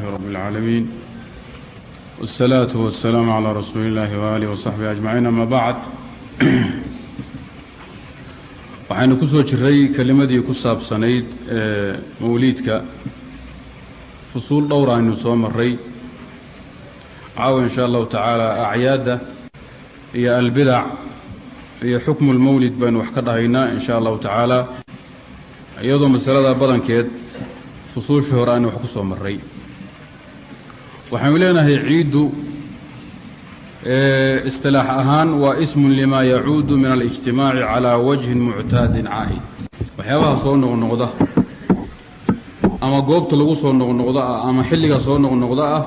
رب العالمين والصلاة والسلام على رسول الله وآله وصحبه أجمعين أما بعد waxaynu ku soo jiray kelimadii ku saabsanayd ee mawliidka fusuul dhowra aynu soo maray caawa in sha allahu tacaala acyaadda iyo albidac iyo xukmu lmawlid baynu wax ka dhahaynaa in sha allahu tacaala iyadoo masalada badankeed fusuushii hore aynu wax ku soo maray waxaynu leenahay ciiddu istilaax ahaan waa ismun lima yacuudu min alijtimaaci calaa wajhin muctaadin caa'id. Waxyaabaha soo noqnoqda ama goobta lagu soo noqnoqdo ah ama xilliga soo noqnoqda ah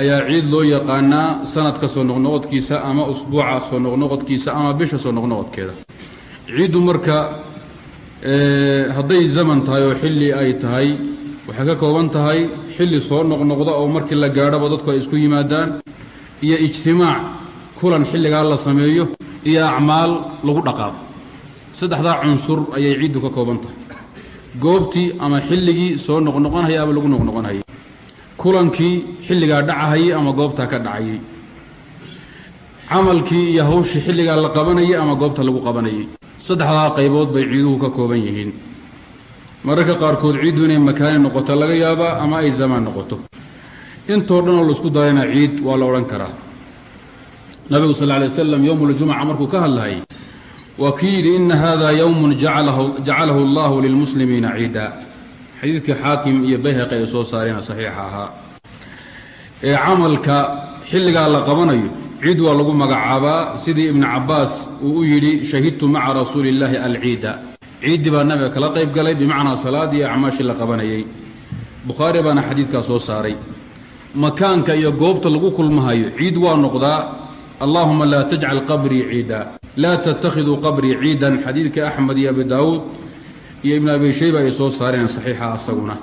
ayaa ciid loo yaqaanaa sanadka soo noqnoqodkiisa ama usbuuca soo noqnoqodkiisa ama bisha soo noqnoqodkeeda. Ciiddu marka hadday zaman tahay oo xilli ay tahay waxay ka kooban tahay xilli soo noqnoqda oo markii la gaadhoba dadku ay isku yimaadaan iyo ijtimaac kulan xilligaa la sameeyo iyo acmaal lagu dhaqaaqo. Saddexdaa cunsur ayay ciiddu ka kooban tahay. Goobtii ama xilligii soo noqnoqonhaya ama lagu noqnoqonhayay kulankii xilligaa dhacahayay ama goobtaa ka dhacayay. Camalkii iyo hawshii xilligaa la qabanayay ama goobta lagu qabanayay. Saddexdaa qaybood bay ciiduhu ka kooban yihiin mararka qaarkood ciiddu inay makaani noqoto laga yaabaa ama ay zamaan noqoto. Intoo dhan oo la isku darayna ciid waa la odhan karaa. Nabigu sal alay waslam yowmuljumuca markuu ka hadlahayay waa kii yidhi ina hada yowmun jacalahu allahu lilmuslimiina ciida. Xadiidkii xaakim iyo bayhaqi ay soo saareen saxiixa ahaa. Ee camalka xilligaa la qabanayo ciid waa lagu magacaabaa. Sidii ibnu cabbaas uu u yidhi shahidtu maca rasuuli illaahi alciida ciiddii baa nabiga kala qayb galay bimacnaa salaadii iyo acmaashii la qabanayay. Bukhaari baana xadiidkaa soo saaray. Makaanka iyo goobta lagu kulmahayo ciid waa noqdaa allaahuma laa tajcal qabrii ciida laa tattakhiduu qabrii ciidan. Xadiidka axmed iyo abi daawuud iyo ibnu abi shayba ay soo saareen saxiixa asaguna.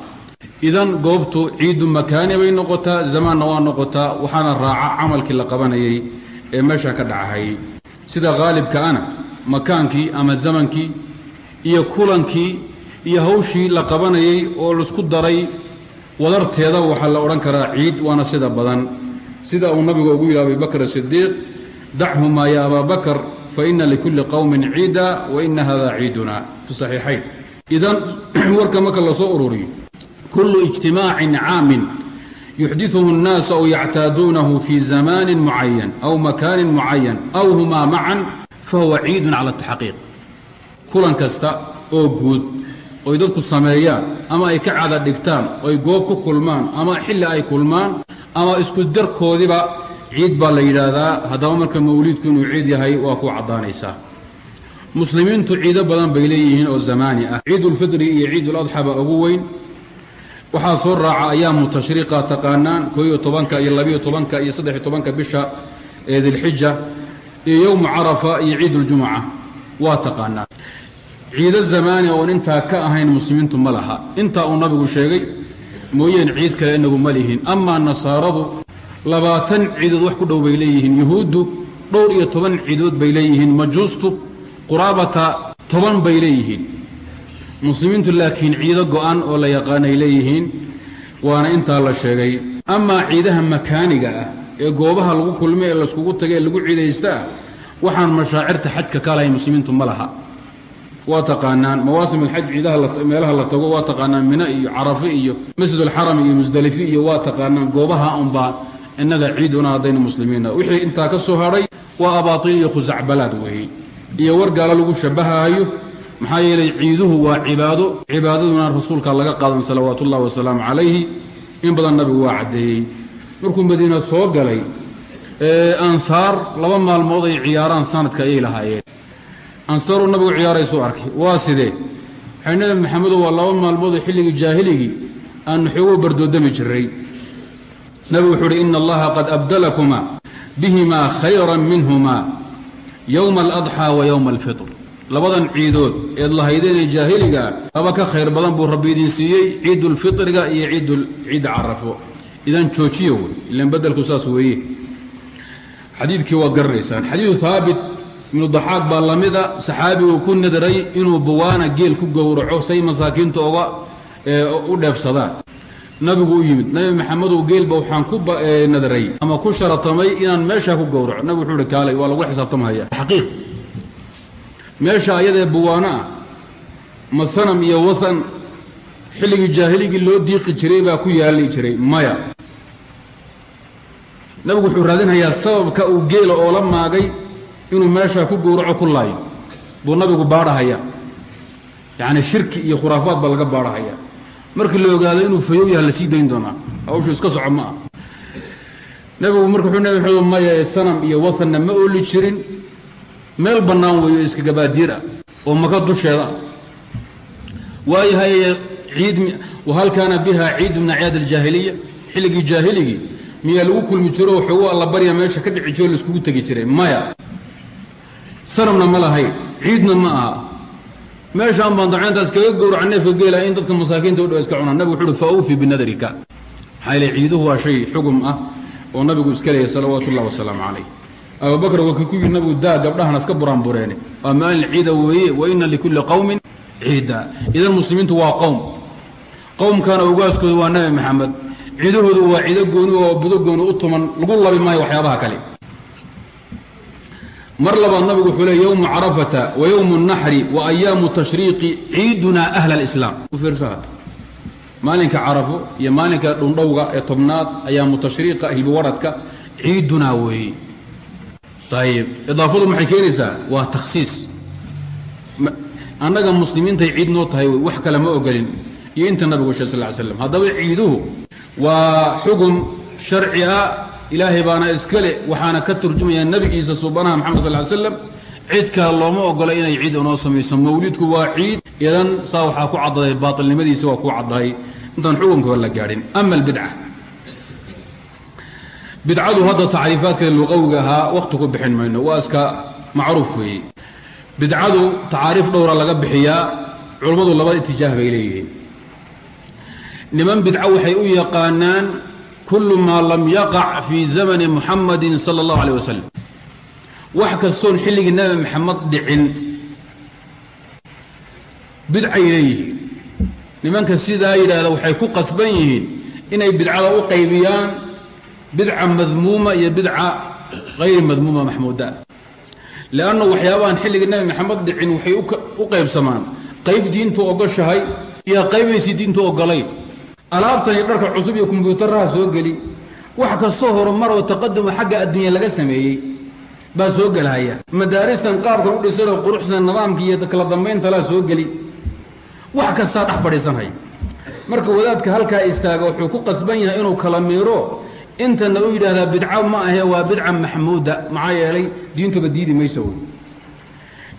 Idan goobtu ciiddu makaani bay noqotaa zamaanna waa noqotaa waxaana raaca camalkii la qabanayay ee meesha ka dhacahayay sida haalibka makaankii ama zamankii iyo kulankii iyo hawshii la qabanayay oo laisku daray wadarteeda waxaa la odhan karaa ciid waana sida badan sida uu nabigu ugu yidhi abibakr sidiiq dachumaa ya abaa bakr faina likulli qowmin ciida wa ina hada ciiduna fi saxiixayn idan warka marka la soo ururiyo kullu ijtimaacin caamin yuxdiثuhu الnaasu aw yactaaduunahu fi zamanin mucayan aw makaanin mucayan aw humaa macan fahuwa ciidun cala اtaxqiiq kulan kasta oo guud oy dadku sameeyaan ama ay ka cada dhigtaan oy goob ku kulmaan ama xilli ay kulmaan ama isku darkoodiba ciid baa la yidhaahdaa haddaba marka mawliidku inuu ciid yahay waa ku caddaanaysaa muslimiintu ciido badan bay leeyihiin oo zamaani ah. Ciidulfitri iyo ciiduladxa baa ugu weyn. Waxaa soo raaca ayaamu tashriiqa taqaanaan koo iyo tobanka iyo labiyo tobanka iyo saddex iyo tobanka bisha ee dilxija iyo yowmu carafa iyo ciiduljumuca waa taqaanaan ciido zamaani oon intaa ka ahayn muslimiintu ma laha. Intaa uu nabigu sheegay mooyeen ciid kale inagu ma lihin. Amaa nasaaradu labaatan ciidood wax ku dhow bay leeyihiin. Yuhuuddu dhowr iyo toban ciidood bay leeyihiin. Majuustu quraabata toban bay leeyihiin. Muslimiintu laakiin ciido go'an oo la yaqaanay leeyihiin waana intaa la sheegay. Amaa ciidaha makaaniga ah ee goobaha lagu kulmay ee layskugu tagay ee lagu ciidaysta waxaan mashaacirta xajka ka lahayn muslimiintu ma laha waa taqaanaan. Mawaasim alxaj ciidaha meelaha la tago waa taqaanaan. Mina iyo carafe iyo masjidulxaram iyo musdalifi iyo waa taqaanaan. Goobaha unbaa innaga ciiduna haddayna muslimiina wixii intaa ka soo hadhay waa abaatil iyo khusacbalaad weeye iyo war gaalo lagu shabahayo maxaa yeelay ciiduhu waa cibaado. Cibaadaduna rasuulka laga qaadan salawaatu ullahi wasalaamu calayhi. In badan nabigu waa caddeeyey. Markuu madiina soo galay ansaar laba maalmood ay ciyaaraan sanadka ayay lahaayeen ansaaruu nabigu ciyaaraysuu arkay. Waa sidee? Waxay nabi maxamedo waa laba maalmood oo xilligii jaahiligii aanu xoogo bardoodami jiray. Nabigu wuxuu uhi ina allaha qad abdalakuma bihimaa khayran minhuma yowma aladxaa wa yowma alfitr. Labadan ciidood eed lahaydeenee jaahiligaa laba ka khayr badan buu rabbi idin siiyey ciidulfitriga iyo ciidda carafo. Idan joojiyo wey ilan bedelku saas weeye. Xadiidkii waad garanaysaan xadiidu haabit ibnu daxaaq baa lamida saxaabigu ku nadaray inuu buwaana geel ku gowraco say masaakiinta oga u dheefsadaan. Nabigu u yimid nabi maxamedow geelba waxaan ku nadaray ama ku sharatamay inaan meeshaa ku gowraco. Nabigu wuxuu uhi kaalay waa lagu xisaabtamahaya xaqiiq. Meesha ayadee buwaano ah ma sanam iyo wasan xilligii jaahiligii loo diiqi jiray baa ku yaali jiray maya. Nabigu wuxuu raadinhayaa sababka uu geela oo la maagay inuu meeshaa ku gowraco ku laayo. Buu nabigu baadhahaya yacni shirki iyo khuraafaad baa laga baadhahaya markii la ogaado inuu fayow yaha la dayn doonaa. Hawshu iska soco ma ah nabigu marka wuxuu nabi maxamed maya sanam iyo wasanna ma ooli jirin. Meel bannaan weeyo iskagabaadiir ah oo maka dusheeda. Waayahay ciid wahal kaana ciidu min acyaad aljaahiliya. Xilligii jaahiligii miyaa lagu kulmi jiro oo xoogo alla barya meesha ka dhici jiro laiskugu tegi jiray? Maya sanamna ma lahayn ciidna ma aha. Meeshaan baan daceentaas kaga gowraca neefka geela in dadka masaakiinta u dhow iska cunaan. Nabig wuxu uhi fa awfi binadarika maxaa yeele ciiduhu waa shay xugum ah oo nabigu iska leeyay salawaatu wasalaamu calayh. Abubakr waa ku yidhi nabigu daa gabdhahan iska buraanbureene. Waa maalin ciida weeye wa ina likulli qowmin ciida. Idan muslimiintu waa qowm. Qowmkana ogaaskooda waa nabi maxamed. Ciidahoodu waa ciido gooni oo budo gooni u tuman lagu labi maayo waxyaabaha kale mar labaad nabigu wuxuu leey yowmu carafata wa yowmu اnaxri wa ayaamu tashriiqi ciidunaa ahla alislaam u fiirsa hadda maalinka carafo iyo maalinka dhundhowga ee tobnaad ayaamu tashriiqa hilbiwaradka ciidunaa weeye ayib idaafadu maxay keenaysaa? Waa takhsiis. Annaga muslimiintay ciid noo tahay wax kale ma ogolin. Iyo inta nabigu shay sal ly slam haddaba ciiduhu waa xugun sharci ah ilaahay baana iskale waxaana ka turjumayaa nebigiisa suubanaha maxamed sal ly slam cid kale looma ogola inay ciid inoo samayso. Mawlidku waa ciid idan saa waxaa ku caddaday baatilnimadiisa waa ku caddahay. Intaan xukunkaba la gaadhin. Ama albidca bidcadu hadda tacriifaadkeeda luqawiga ahaa wakhti ku bixin mayno. Waa iska macruuf weeye. Bidcadu tacaariif dhowra laga bixiyaa culammadu laba itijaah bay leeyihiin. Niman bidco waxay u yaqaanaan kullu maa lam yaqac fii zamani muxamadin sala allahu aleyh wasalam wax kastoon xilligii nebi maxamed dhicin. Bidcay leeyihiin. Nimanka sidaa yidhaahda waxay ku qasban yihiin inay bidcada u qaybiyaan bidca madmuuma iyo bidca hayri madmuuma maxmuuda. Leannu waxyaabahan xilligii nebi maxamed dhicin waxay u qaybsamaan. Qayb diintu ogoshahay iyo qaybaysi diintu ogolayn alaabtan iyo dharka cusub iyo kombyuutaraha soo geli wax kastoo horumar oo taqaduma xagga adduunya laga sameeyey baa soo gelhaya. Madaaristan qaabkan u dhisanoo quruxsan nidaamkii iyo kala dambayntalaa soo geli wax kastaa dhex fadhiisanhaya marka wadaadka halkaa istaaga wuxuu ku qasban yahay inuu kala miiro intana u yidhaahdaa bidco ma ahe waa bidca maxmuuda maxaa yeelay diintuba diidi mayso wey.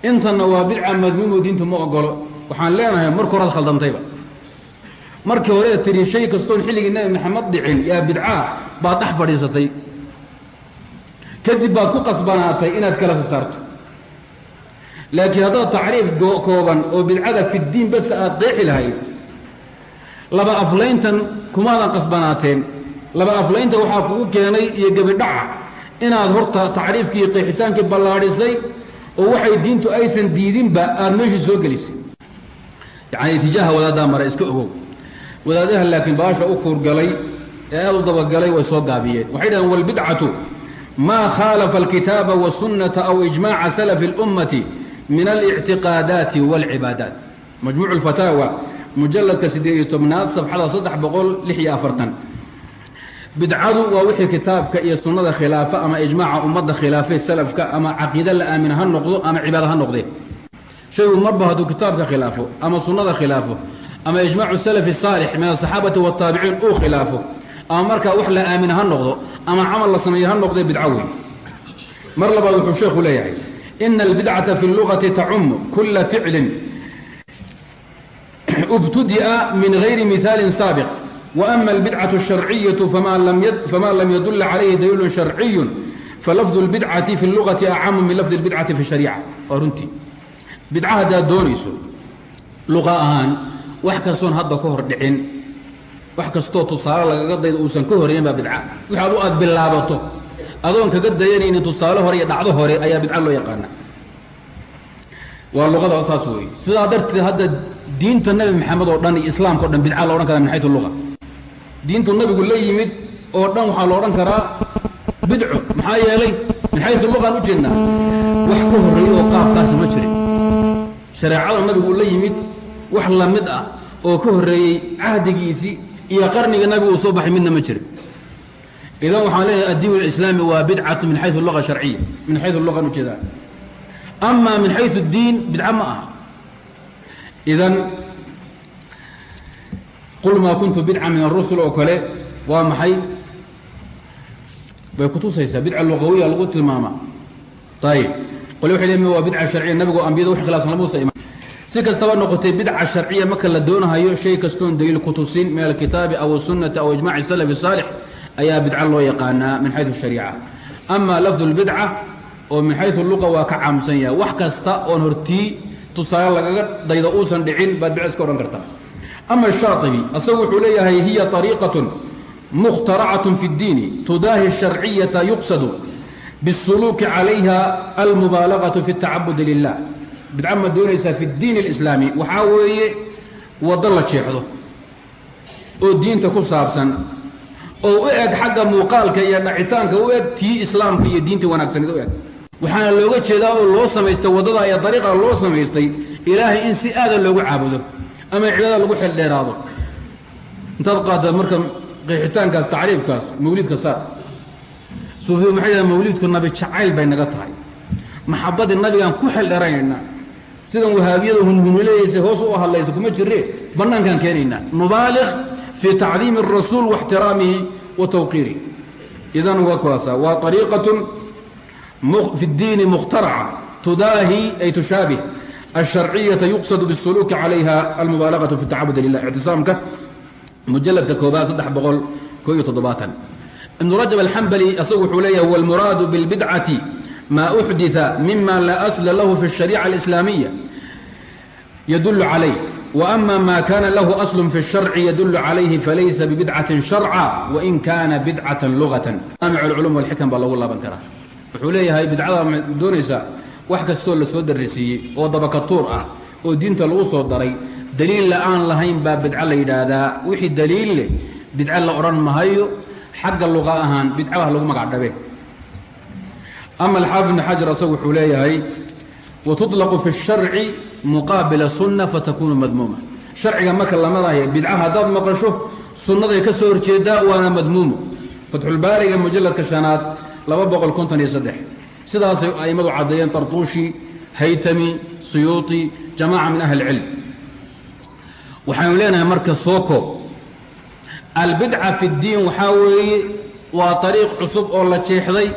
Intana waa bidca madmuumo diintu ma ogolo waxaan leenahay marka horaad khaldantayba markii hore tiri shay kastoon xilligii nebi maxamed dhicin yaa bidcaa baad dhex fadhiisatay. Kadib baad ku qasbanaatay inaad kala sasaarto. Laakiin haddaad tacriif kooban oo bidcada fidiin bas aad qeexi lahayd laba aflayntan kumaadan qasbanaateen. Laba aflaynta waxaa kugu keenay iyo gebidhaca inaad horta tacriifkii iyo qeexitaankii ballaadhisay oo waxay diintu aysan diidinba aada meeshii soo gelisay. Yacni itijaaha wadaaddaa mare iska ogow wadaadaha laakiin baasha u kuurgalay ee aad u dabagalay way soo gaabiyeen waxay dhahdeen walbidcatu maa khaalafa alkitaaba wasunnata aw ijmaaca salafi اlummati min alictiqaadaati wاlcibaadaat majmuuc اlfataawa mujaladka siddeed iyo tobnaad safxada saddex boqol lix iyo afartan bidcadu waa wixii kitaabka iyo sunnada khilaafa ama ijmaaca ummadda khilaafay salafka ama caqiide la aamina ha noqdo ama cibaada ha noqdee shaygu marba hadduu kitaabka khilaafo ama sunnada khilaafo ama ijmacu salaf saalix min asaxaabati wataabiciin uu khilaafo ama markaa wax la aamina ha noqdo ama camal la sameeyo ha noqdee bidco weyn. Mar labaad wuxuu sheekhu leeyahay ina albidcata fi lugati tacumu kula ficlin ubtudi'a min gayri mihaalin saabiq. Waama albidcatu asharciyatu famaa lam yadulla calayhi daliilun sharciyu falafdu اlbidcati fi lugati acamu min lafdi اlbidcati fi shariica waa runtii. Bidca haddaad doonayso luqa wax kastoon hadda ka hor dhicin wax kastoo tusaale lagaga daydo uusan ka horeyn baa bidca. Wixaad u aad bilaabato adoon kaga dayanaynin tusaale hore iyo dhacdo hore ayaa bidca loo yaqaana. Waa luqada saas weeye. Sidaa darteed hadda diinta nebi maxamed oo dhan iyo islaamka o dhan bidca la odhan kara min xayu luga diintu nabigu la yimid oo dhan waxaa lo odhan karaa bidco maxaa yeelay min xaysu luqaan u jeednaa wax ka horreeya oo qaabkaasi ma jirin. Shareecada nabigu la yimid wax la mid ah oo ka horreeyey cahdigiisii iyo qarniga nabigu uu soo baxay midna ma jirin idan waxaan leeyahay addiin اlislaami waa bidcatu min xayu luga sharciya min xayu luqan u jeedaa ama min xayu اdiin bidca ma aha. Idan qul maa kuntu bidca min arusul oo kale waa maxay? Bay kutusaysaa bidca luqawiya lagu tilmaama. Ayib qole waxay leeyihiin waa bidca sharciya nabigu ambiyada wax khilaafsan lamuusa iman si kastaba noqotay bidca sharciya marka la doonahayo shay kastoon daliil ku tusin min alkitaabi aw sunnati aw ijmaci salafi saalix ayaa bidca loo yaqaanaa min xayu shariica. Ama lafdu lbidca oo min xayu luqa waa ka caamsan yahay. Wax kasta oon hortii tusaale lagaga daydo uusan dhicin baad bidca iska odhan karta ama shaaibi asagu wuxuu leeyahay hiya ariiqatun mukhtaracatun fi ddiini tudaahi sharciyata yuqsadu biاsuluuki calayha almubaalagatu fi اtacabudi lilah bidca ma doonaysaa fi اdiin اlislaami waxaa weeye waddo la jeexdo oo diinta ku saabsan oo u eg xagga muuqaalka iyo dhacitaanka u eg tii islaamka iyo diintii wanaagsaneed u eg waxaana looga jeedaa oo loo samaystay waddada iyo dariiqa loo samaystay ilaahay in si aada loogu caabudo ama cibaadada lagu xeldheeraado intaad qaadda marka qeexitaankaas tacriifkaas mawliidka saar. Suufiyu maxay yidhaha mawliidku nabi jacayl bay naga tahay. Maxabbadii nabigaan ku xeldheeranaynaa sidan wahaabiyada hunhunilayaysa hoos u hadlaysa kuma jirre bannaankaan keenaynaa nubaaliq fii tacdiimi الrasuul واxtiraamihi wa tawqiirihi idan waa kuwaasa waa ariiqatun fi اdiini mukhtaraca tudaahi ay tushaabih الشharciyaةa yuqsad bالsuluuki calayha almubaalagaةu fi الtacabud lilah ictisaamka mujaladka koobaad saddex boqol ko iyo toddobaatan ibnu rajab alxambali asagu wuxuu leeyahay wاlmuraadu biاlbidcati ma uxdita mima laa asla lahu fi الشhariica اlislaamiya yadul calayh وأma ma kana lahu asl fi الشharci yadul calayhi falaysa bibidcaةi شharca wain kana bidcaة lugaة jaamic اlculum wاlxikam baa lagu laaban karaa wuxuu leeyahay bidcada ma doonaysaa wax kastoo la soo darisiiyey oo dabakatuur ah oo diinta lagu soo daray daliil la-aan lahayn baa bidco la yidhaahdaa wixii daliil leh bidco la odhan mahayo xagga luqa ahaan bidcaha lagu magac dhabe ama alxaafid ibn xajar asagu wuxuu leeyahay watuطlaqu fi الsharci muqaabila sunna fatakunu madmuuma sharciga marka la marayo bidca haddaad maqasho sunnaday ka soo horjeedaa waana madmuumo fatxulbaariga mujaladka shanaad laba boqol konton iyo saddex sidaasay a'immadu caddeeyeen tartuushi haytami suyuuطi jamaaca min ahli اlcilm waxaynu leenahay marka soo koob albidca fi اddiin waxaa weeye waa ariiq cusub oo la jeexday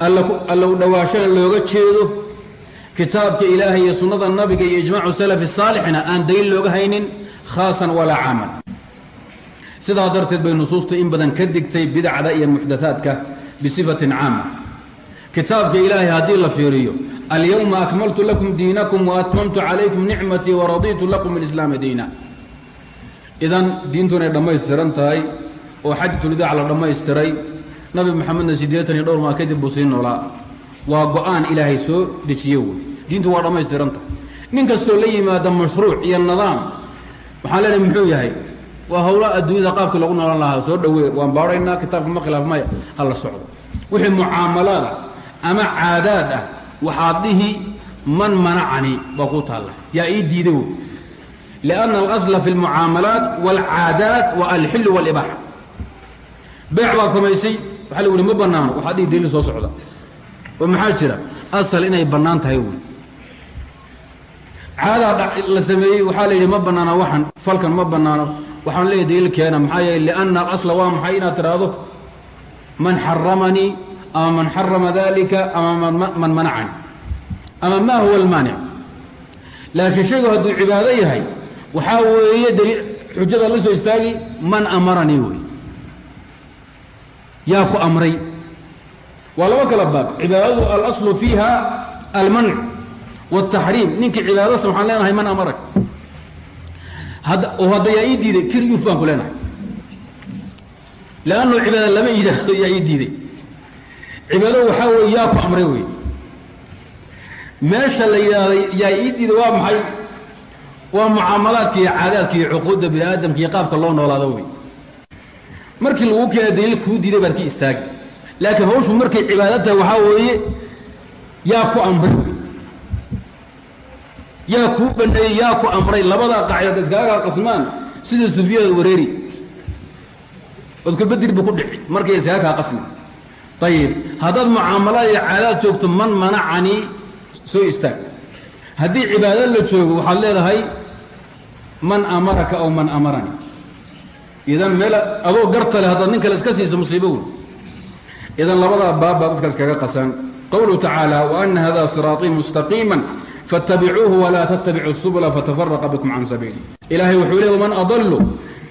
allow dhowaashana looga jeedo kitaabka ilaahay iyo sunnada nabiga iyo ijmaacu salafi saalixna aan daliil looga haynin khaasan walaa caaman. Sidaa darteed bay nusuustu in badan ka digtay bidacda iyo muxdathaadka bisifatin caama. Kitaabka ilaahay haddii la fiiriyo alyowma akmaltu lakum diinakum waatmamtu calaykum nicmatii waraditu lakum alislaama diina. Idan diintu inay dhammaystiran tahay oo xajatulidaac la dhammaystiray nabi moxamedna siddeetan iyo dhowr maa kadib buu sii noolaa. Waa go'aan ilaahay soo dejiye wey diintu waa dhammaystiran tahay nin kastoo la yimaada mashruuc iyo nidaam waxaan leenahay muxuu yahay waa howla adduunyada qaabkii lagu noolan lahaa. Soo dhowee waan baadhaynaa kitaabka ma khilaaf maya. Ha la socdo. Wixii mucaamalaad ah ama caadaad ah waxaad dhihi man manacani baa kuu taalla. Yaa ii diiday wey lianna alasla fi almucaamalaat waalcaadaat wa alxillu waalibaaxa beec baad samaysay waxaa lagu uhi ma bannaano waxaad dhihi daliil soo socda. Oo maxaa jira? Asal inay bannaan tahay wey caadaa la sameeyey waxaa la yidhi ma bannaano waxan falkan ma bannaano. Waxaan leeyahy daliil keena maxaa yeele lianna alasla waa maxay inaad tidhaahdo? Man xaramanii ama man xarama dalika ama man manacani ama ma huwa almaanic. Laakiin shaygu hadduu cibaado yahay waxaa weeye daliil xujada la soo istaagi man amaranii wey yaa ku amray. Waa laba kala baab. Cibaadadu alaslu fiiha almanc wاtaxriim ninkii cibaadasa waxaan leenahay man amarak oo hadda yaa ii diiday kiryuf baan ku leenahay. Lannu cibaada lama yidhaahdo yaa ii diiday. Cibaado waxaa weeye yaa ku amray wey meesha la yidhaahday yaa ii diiday waa maxay? Waa mucaamalaadka iyo caadaadka iyo cuquudda bini aadamka iyo qaabka loo noolaado wey markii lagu keena daliil kuu diiday baad ka istaagi laakiin hawshu markay cibaado tahay waxaa weeye yaa ku amray. Yaa kuu baneeyey yaa ku amray. Labadaa qacdood iskaaga qasmaan sida sufiyada wareeri. Odkabadir bu ku dhici markay iskaga kaa qasmi. Ayib haddaad mucaamalaad iyo caadaad joogto man manacanii soo istaag. Haddii cibaado la joogo waxaad leedahay man amaraka aw man amarani idan meel adoo garta leh haddaad nin kale iska siiso musiibo wey idan labadaa baab baa dadkaas kaga qasan. Qowluhu tacaala waana hada siraaطii mustaqiima faاtabicuuhu walaa tatabicuu subula fatafaraqa bikum can sabiili. Ilahay wuxuu leey waman adalu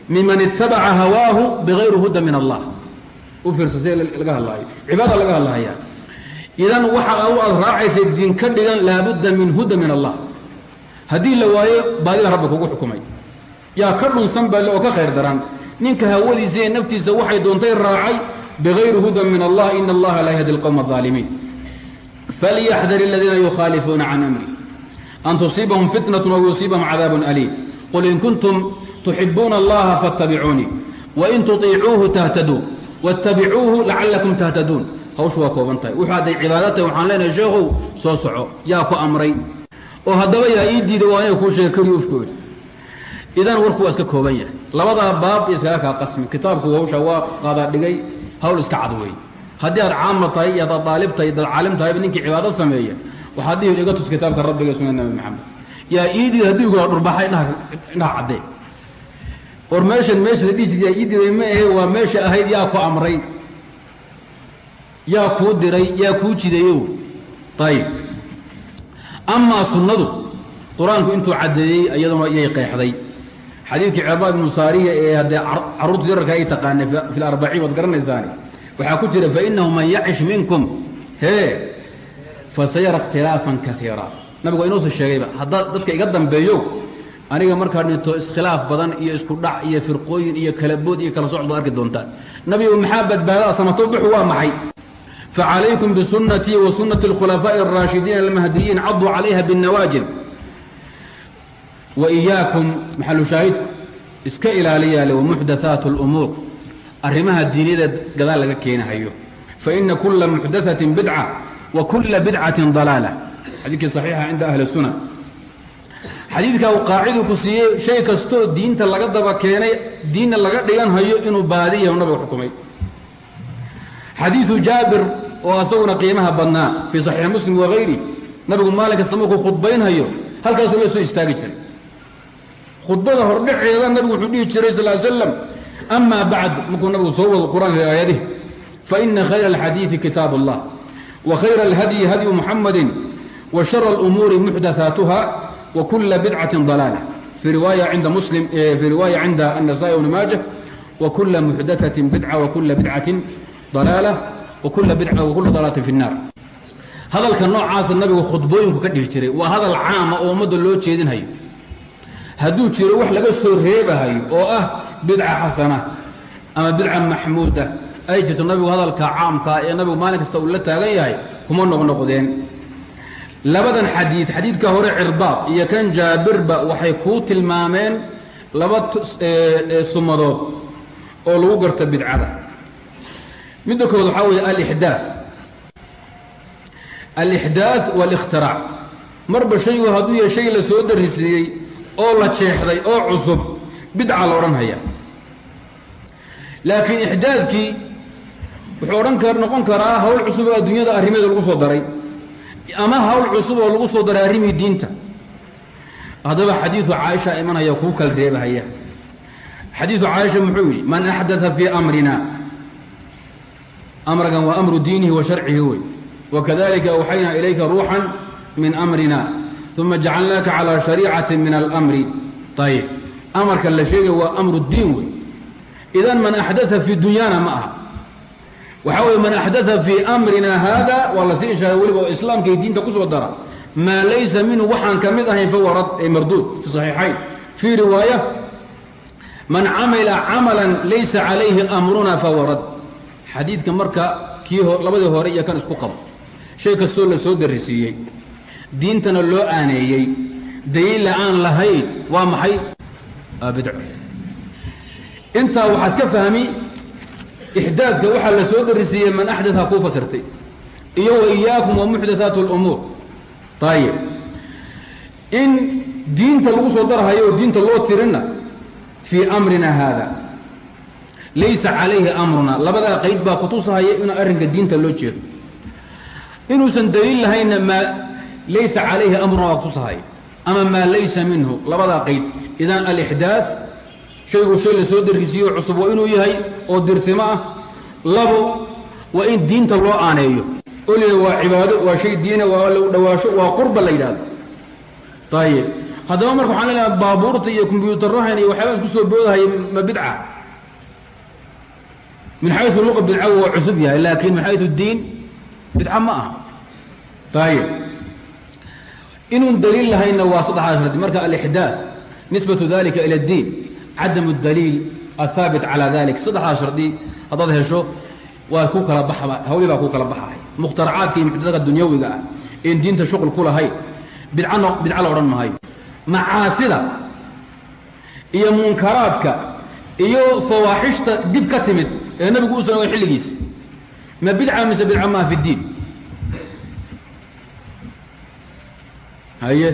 miman itabaca hawaahu huda min allah. U fiirsa si laga hadlaayo. Cibaada laga hadlahaya idan waxa aad raacaysa diin ka dhigan laabudda min huda min allah. Haddii la waayo baadida rabbi kugu xukumay yaa ka dhunsan baale oo ka khayr daran ninka hawadiisa ee naftiisa waxay doontay raacay bigayri huda min allah ina allaha laa yahdi اlqowma الظaalimiin falyaxdar اladiina yukhaalifuuna can amri an tusiibahum fitnaة aw yusiibahum cadaab aliim qul in kuntum tuxibuuna allaha faاtabicuunii wain tuطiicuuhu tahtaduu wاtabicuuhu lacalakum tahtaduun hawshu waa kooban tahay wuxuu hadday cibaado tahay waxaan leenahay sheekhow soo soco yaa ku amray oo haddaba yaa ii diida waa inay kuu sheega keliya ufkooda idan warku waa iska kooban yahay. Labadaa baab iskaga kaa qasmi. Kitaabku hawsha waa qaadaa dhigay hawl iska cad wey aad caama tahay iyo hadaad daalib tahay dad caalim tahayba ninkii cibaado sameeya waxaad iga tus kitaabka rabbiga sunna nabi maxamed. Yaa ii diida haddii ugaa dhurbaxa indhaha caddee or meeshan meesha la dhihi jir yaa ii diiday ma ahe waa meesha ahayd yaa ku amray. Yaa kuu diray yaa kuu jideeyo. Ayib amaa sunnadu qur'aanku intuu caddeeyey iyaduna iyay qeexday xadiidkii cibaad ibnu saariya ee haddee carruurta yararka ay taqaanay fi larbaciin waad garanaysaani waxaa ku jira fainahu man yacish minkum hee fasayara ikhtilaafan kaiira nabigu waa inuusa sheegayba haddaad dadka iga dambeeyo aniga markaa dhinto iskhilaaf badan iyo isku dhac iyo firqooyin iyo kala bood iyo kala socod baad arki doontaan nabigu maxaa badbaadada samato buxu waa maxay facalaykum bisunatii wa sunati اlkhulafaaءi الraashidiin almahdiyiin caduu calayha bالnawaajid wa iyaakum maxalu shaahidku iska ilaaliyaale wamuxdathaat اlumuur arrimaha diinyadeed gadaal laga keenahayo faina kula muxdaثaةi bidca wa kula bidcaةi ضalaala xadiidkii صaxiixa cinda ahli الsunan xadiidka uu qaacidu ku siiyey shay kastoo diinta laga daba keenay diinna laga dhigan hayo inuu baadiyahu nabiga xukumay xadiidu jaabir oo asaguna qiimaha badnaa fii saxiixi muslim wagayri nabigu maalin kasta markuu khudbaynhayo halkaasuu la soo istaagi jiray khudbada hordhaceeda nabigu wuxuu dhihi jiray sal slam ama bacd markuu nabigu soo wado qur'aanka aayadih faina khayra alxadiidi kitaab allah wa khayra alhadyi hadyu muxamadi wa shara اlumuuri muxdathaatuha wa kula bidcati dalaala. Fii riwaaya cinda annasa'i bni maajah wa kula muxdathatin bidca wa kula bidcatin dalaala wa kula bidca wa kula dalaalatin fi nnaar. Hadalka noocaasa nabigu khudbooyinku ka dhihi jiray waa hadal caama oo ummadda loo jeedinhayo hadduu jiro wax laga soo reebahayo oo ah bidca xasana ama bidca maxmuuda ay jirto nabigu hadalka caamkaa ee nabigu maalin kasta uu la taagan yahay kuma noqnoqdeen labadan xadiid xadiidka hore cirbaad iyo kan jaabirba waxay kuu tilmaameen laba sumadood oo lagu garta bidcada midda kood waxaa weeye alixdaa alixdaaث wاlاkhtiraac marba shaygu hadduu yahay shay la soo darisiiyey oo la jeexday oo cusub bidca la odhan haya laakiin ixdaadkii wuxuu odhan kar noqon karaa hawl cusub oo adduunyada arrimeeda lagu soo daray ama hawl cusub oo lagu soo daray arrimihii diinta. Haddaba xadiidu caaisha imanaya kuu kala reebahaya xadiidu caaisha muxuu yidhi man axdaa fii amrina. Amragan waa amru diinihi wa sharcihi wey. Wakadalika awxaynaa ilayka ruuxan min amrina uma jacalnaaka calىa shariicati min almri ayib amarka la sheegay waa amru diin wey idan man axdaa fii dunyaana ma aha waxaa weye man axdaa fii amrina haada waa la sii ishaaray weliba oo islaamka iyo diinta ku soo dara maa laysa minhu waxaan ka mid ahayn fahuwa rad ee marduud fi صaxiixayn fii riwaaya man camila camala laysa calayhi amruna fahuwa rad xadiidka marka kii labadii hore iyo kan isku qabo shay kastoo la soo darisiiyey diintana loo aaneeyey. Daliilla aan lahayn waa maxay? Waa bidco intaa waxaad ka fahmi ixdaadka waxaa la soo darisiiyey man axdatha kuu fasirtay. Iyo wa iyaakum wa muxdathaat اlumuur ayib in diinta lagu soo darhayo diinta loo tirinna fii amrina haada. Laysa calayhi amruna. Labadaa qayd baa kutusahaya in arrinka diinta loo jeedo. Inuusan daliil lahaynna maa laysa calayhi amruna waa kutusahaya ama maa laysa minhu labadaa qayd. Idan alixdaad shaygu shay la soo darisiiyo cusub waa inuu yahay oo dirsimo ah. Labo waa in diinta loo aaneeyo. Oo la waa cibaado waa shay diina waa lagu dhawaasho waa qurba la yidhahdo ayib haddaba marka waxaan leedaha baabuurta iyo kombyuutarrahan iyo waxyaaba isku soo boodahaya ma bidca. Min xayu luqa bidca waa cusub yahay laakiin min xayu diin bidca ma aha. Ayib inuun daliil lahayna waa saddexdaas radi marka alixdaad nisbatu dalika ila اdiin cadam اdaliil ahaabit calى dalik saddexdaa shardi haddaad hesho waa ku kala ba hawli baa ku kala baxahay mukhtaracaadka iyo muxdadaka dunyawiga ah een diinta shuqul ku lahayn bidcano bidca la odhan maayo macaasida iyo munkaraadka iyo fawaaxishta dib ka timid ee nabigu u sanogay xilligiisa ma bidca mise bidca maa fi اdiin haye.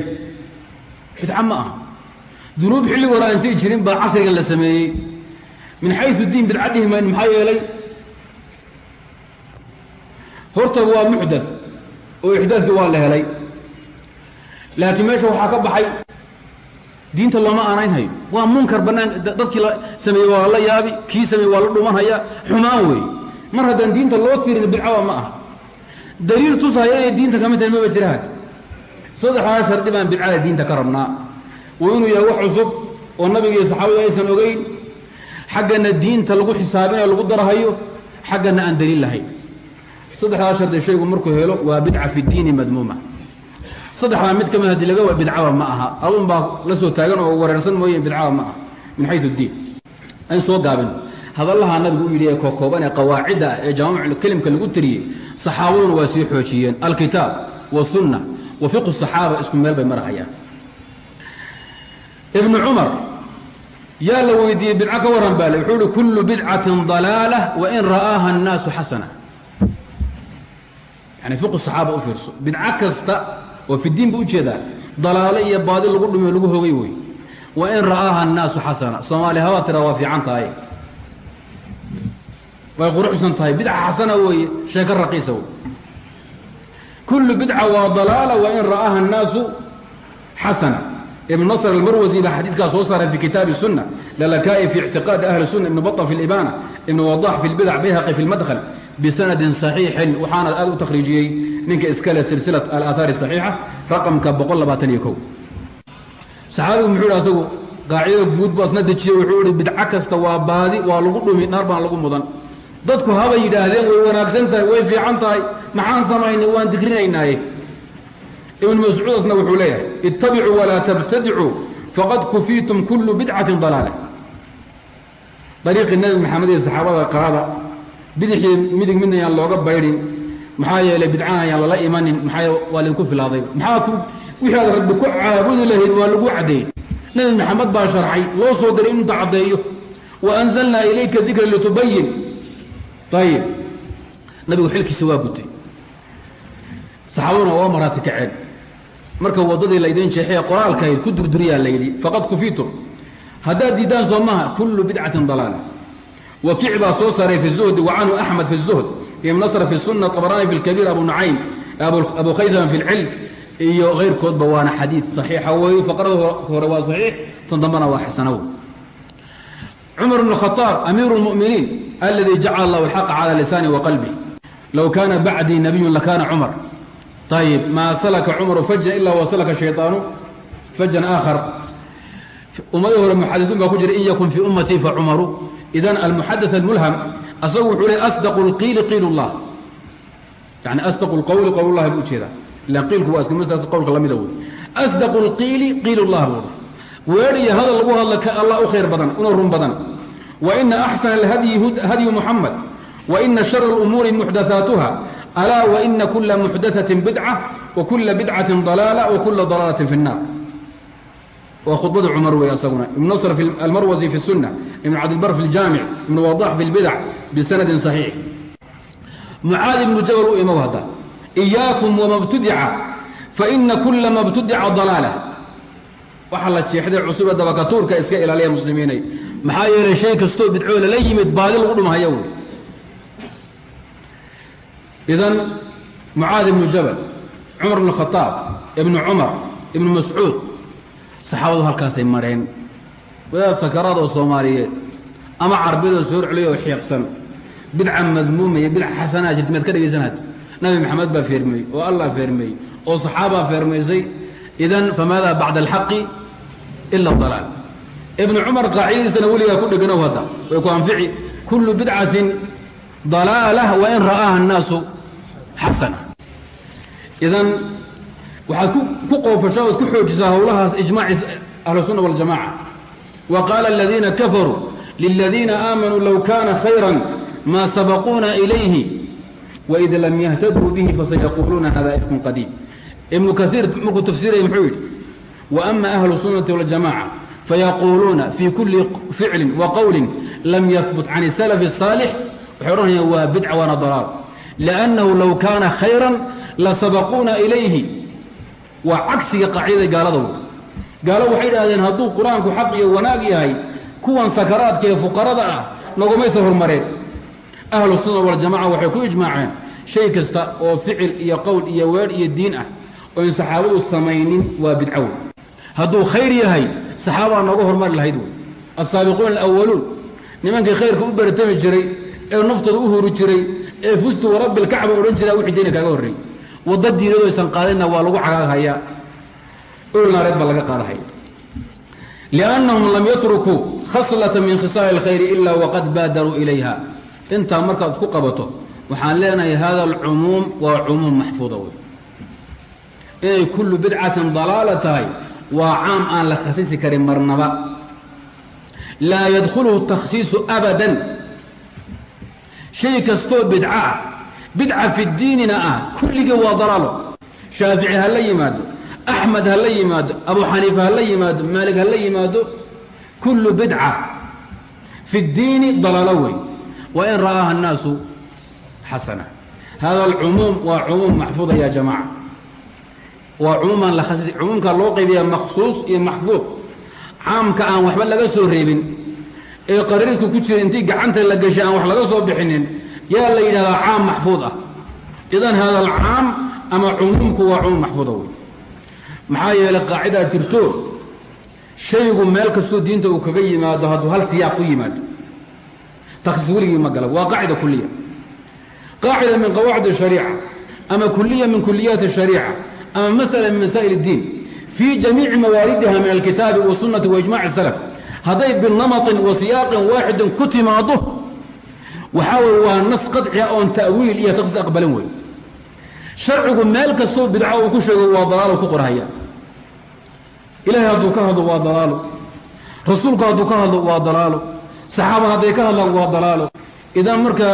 Bidca ma aha dunuub xilligooda aan sii jirin baa casrigan la sameeyey. Min xayu diin bidca dhihi mayn maxaa yeelay? Horta waa muxda oo ixdaadkii waa la helay. Laakiin meesha waxaa ka baxay diinta looma aanaynhayo waa munkar bannaan dadkii la sameeyey waa la yaabi kii sameeyey waa la dhumanhaya. Xumaan wey mar haddaan diinta loo tirin bidcawa ma aha. Daliil tusaya inay diinta ka mid tahay maba jirahan saddexdaa shardi baan bidcada diinta ka rabnaa. Waa inuu yahay wax cusub oo nabiga iyo saxaabadu aysan ogeyn. Xaggana diinta lagu xisaabinayo lagu darahayo xaggana aan daliil lahayn. Saddexdaa shardi shaygu markuu helo waa bidca fi diini madmuuma. Saddexdaa mid ka mid haddii laga bidcaba ma aha. Adun baa la soo taagan oo wareersan mooye bidcaba ma aha. Min xayu diin. An soo gaabin. Hadallaha nabigu u yidhi ee kokooban ee qawaacidda ee jawaamic kelimka lagu tiriyey saxaabaduna waa sii xoojiyeen. Alkitaab wasunna wa fiqu saxaaba isku meel bay marahayaan. Ibnu cumar yaa la weydiiyey bidco ka warran baa le wuxuu uhi kullu bidcatin dalaalah wain ra'aaha annaasu xasana. Yani fiqu saxaaba u fiirso bidco kasta oo fi diin bu u jeedaa dalaalo iyo baadi lagu dhumiyo lagu hogay wey. Wain ra'aaha annaasu xasana. Soomaali habaa tira waa fiican tahay. Way quruxsan tahay bidca xasana weeye sheeko raqiisa wey kullu bidca waa dalaala wa in ra'aaha annaasu xasana ibnu nasr almarwasi baa xadiidkaa soo saaray fi kitaabi sunna lalakaa'i fi ictiqaadi ahli sunna ibnu bata fi libaana ibnu wadax fi lbidac bayhaqi fi lmadkhal bisanadin saxiixin waxaana aad u takhriijiyey ninka iskale silsilat alaahaari saxiixa raqamka boqol labaatan iyo kow saxaabigu muxuu idhi asagu qaacidada guud baasna dejiyey wuxuu idhi bidco kasta waa baadi waa lagu dhumi naar baan lagu mudan dadku habay yidhaahdeen way wanaagsan tahay way fiican tahay. Maxaan samaynay waan digrinaynaaye. Ibn mascuudasna wuxuu leeyahay ittabicuu walaa tabtadicuu faqad kufiitum kullu bidcatin dalaala. Dariiqii nebi maxamed iyo saxaabada qaada bidixii midig midna looga baydhin maxaa yeelay bidcana ayaan lala imanin maxaa waa laydinku filaaday? Maxaa ku wixii aad rabbi ku caabudi lahayd waa lagu caddeeyey? Nebi maxamed baa sharxay loo soo diray inuu tacaddeeyo wa anzalnaa ilayka dikra litubayin ayib nabigu xilkiisa waa gutay. saxaabaduna waa maraati kaceen marka waddadii laydin jeexee qoraalkayd ku durduriyaa layidhi faqad kufiitum haddaad diiddaan soo maaha kullu bidcatin dalaala wakiic baa soo saaray fi zuhdi wa canhu axmed fi zuhd ibn nasr fi sunna abaraani fi lkabiir abu nucaym abu khaytham fi lcilm iyo kayrkoodba waana xadiid saxiixa weeye faqrada hore waa saxiix tan dambana waa xasanaw cumar bn khaaab amiiru lmuminiin aladii jacala allahu alxaqa cala lisaani wa low kaana bacdii nabiyun lakaana cumar ayib maa salaka cumaru fajan ilaa wasalaka shayaanu fajan aakhar ummadii hore muxadiiin baa ku jira in yakun fii ummatii fa cumaru idan almuxada almulham asagu wuxuu le asdaqu lqiili qiil llah yani asdaqu lqowli qowlullahi buu u jeedaa ilan qiilku waa iskamitaas qowlka lamida wey asdaqu lqiili qiil llah buu weedhiya hadal lagu hadla ka allah u khayr badan una run badan. Wa ina axsana alhadyi hadyu muxamed wa ina shara alumuuri muxdathaatuha alaa wa ina kula muxdathatin bidca wa kula bidcatin dalaala wa kula dalaalatin fi nnaar. Waa khudbada cumar wey asaguna. Ibn nasr almarwazi fi اsunna ibn cabdilbar fi ljaamic ibn wadax fi lbidac bisanadin saxiix mucaad ibnu jabal u imab hadda. Iyaakum wama btudica faina kula ma btudica dalaalah waxa la jeexday cusube dabakatuurka iska ilaaliya muslimiinay. Maxaa yeelay shay kastoo bidcoo lala yimid baadi lagu dhumhaya wey idan mucaad ibnu jabal cumar bn khaaab ibnu cumar ibnu mascuud saxaabadu halkaasay mareen. Wadaad sakaraad oo soomaaliyeed ama carbiyadoo soo horceliya oo xiiqsan. Bidca madmuuma iyo bidca xasanaa jirta maad ka dhegaysanaad nabi maxamed baa feermeeyey oo allah feermeeyey oo saxaabaa feermaysay. Idan famaada bacda alxaqi ila dalaal. Ibnu cumar qaacidadiisana weligaa ku dheganow hadda way ku anfici. Kullu bidcatin dalaalah wain ra'aaha annaasu xasana. Idan waxaad ku qoofashaa ood ku xoojisaa howlahaas ijmaaci ahlusunna waljamaca wa qaala aladiina kafaruu liladiina aamanuu low kaana khayran maa sabaquuna ilayhi waid lam yahtaduu bihi fasayaquuluuna hada ifkun qadiim. Ibnu kaiir markuu tafsiiraya muxuu yidhi ama ahlu sunnati waljamaca fayaquuluuna fii kulli ficlin wa qowlin lam yahbut can salafi الsaalix waxay odhanayaan waa bidca waana dalaal liannahu low kaana khayran la sabaquuna ilayhi. Waa cagsiga qaacidada gaalada gaalo waxay idhahdeen hadduu qur'aanku xaq iyo wanaag yahay kuwan sakaraadka ee fuqarada ah nogumaysa hormareen. Ahlu sunna waljamaca waxay ku ijmaaceen shay kasta oo ficil iyo qowl iyo weer iyo diin ah oo samaynin waa bidco wey hadduu khayr yahay saxaabaa nooga hormari lahayd wey asaabiquuna alawaluun nimankii khayrka u baratami jiray ee naftooda u huri jiray ee fustu warabbi lkacba odhan jiraa wixii diina kaaga horreeyey. Wadda diinadu aysan qaadinna waa lagu cagaaghayaa ulnaareed baa laga qaadahaya. Liannahum lam yatrukuu khaslata min khisaali اlkhayri ila waqad baadaruu ilayha. Intaa markaad isku qabato waxaan leenahay hada alcumuum waa cumuum maxfuuda wey inay kullu bidcatin dalaala tahay waa caam aan la khasisi karin marnaba laa yadkhuluhu takhsiisu abadan shay kastoo bidca ah bidca fi diinina ah kulligii waa dalaalo shaafici ha la yimaado axmed ha la yimaado abu xaniifa ha la yimaado maalig ha la yimaado kullu bidca fi اdiini dalaalo wey wain ra'aaha الnaasu xasana hada alcumuum waa cumuum maxfuuda ya jamaca waa cumuuman lakhasiis cumuumka loo qaybiyaa makhsuus iyo maxfuud caamka aan waxba laga soo reebin ee qariirka ku jira intii gacanta la gashay aan wax laga soo bixinin yaa la yidhahdaa caam maxfuud ah. Idan haada alcaam ama cumuumku waa cumuum maxfuuda ah. wey maxaa yeelay qaacidaa jirto shaygu meel kastoo diinta uu kaga yimaado hadduu hal siyaaq ku yimaado. Takhsiis weligii ma gala waa qaacida kuliya qaacida min qawaacid ashariica ama kuliya min kuliyaati shariica ama masأla min masaa'il الdiin fii jamiici mawaaridiha min alkitaabi wasunati waijmac salaf hadday binamaطin wa siyaaqin waaxidin ku timaado waxaa wey waa nas qaطciga oon ta'wiil iyo takhsiis aqbalan wey sharcigu meel kastoo bidco uu ku sheego waa dalaalo ku qorhaya ilahay hadduu ka hadlo waa dalaalo rasuulku hadduu ka hadlo waa dalaalo saxaaba hadday ka hadlaan waa dalaalo idan marka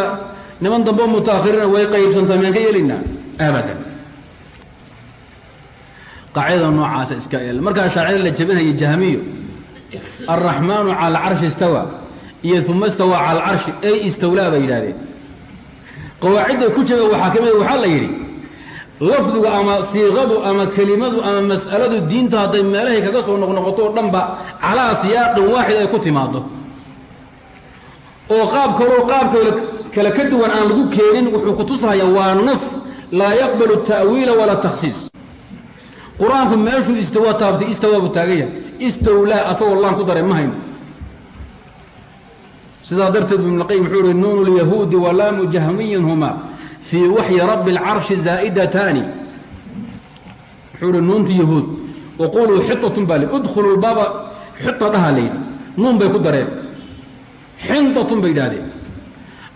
niman dambe mutaakhiriina way qaybsantaa miyaan ka yeelaynaa abadan qaacidada noocaasa iska el markaa shaacida la jebinaya jahmiyo alraxmaanu cala alcarshi istawa iyo uma istawa cala alcarshi ey istawlaa bay yidhahdeen qawaacidda ku jega waxaa ka mida waxaa la yidhi lafdigu ama siiqadu ama kelimadu ama mas'aladu diinta hadday meelahay kaga soo noqnoqoto oo dhanba calaa siyaaqin waaxid ay ku timaado oo qaab kaloo qaabka kale ka duwan aan lagu keenin wuxuu ku tusahaya waa nas laa yaqbalu ta'wiila walaa takhsiis qur'aanku meeshuu istawa taabtay istawa buu taaganya istowlaa asagoo laan ku daray ma hayn. Sidaa darteed bu ibnulqayim wuxuu uhi nuunu lyahuudi walaamu jahmiyin huma fii waxyi rabbi اlcarshi zaa'idataani. Wuxuu uhi nuunti yahuud wa xitatun baa lii udkhuluu baaba xita dhaha layidhi nuun bay ku dareen. Xindatun bay yidhahdeen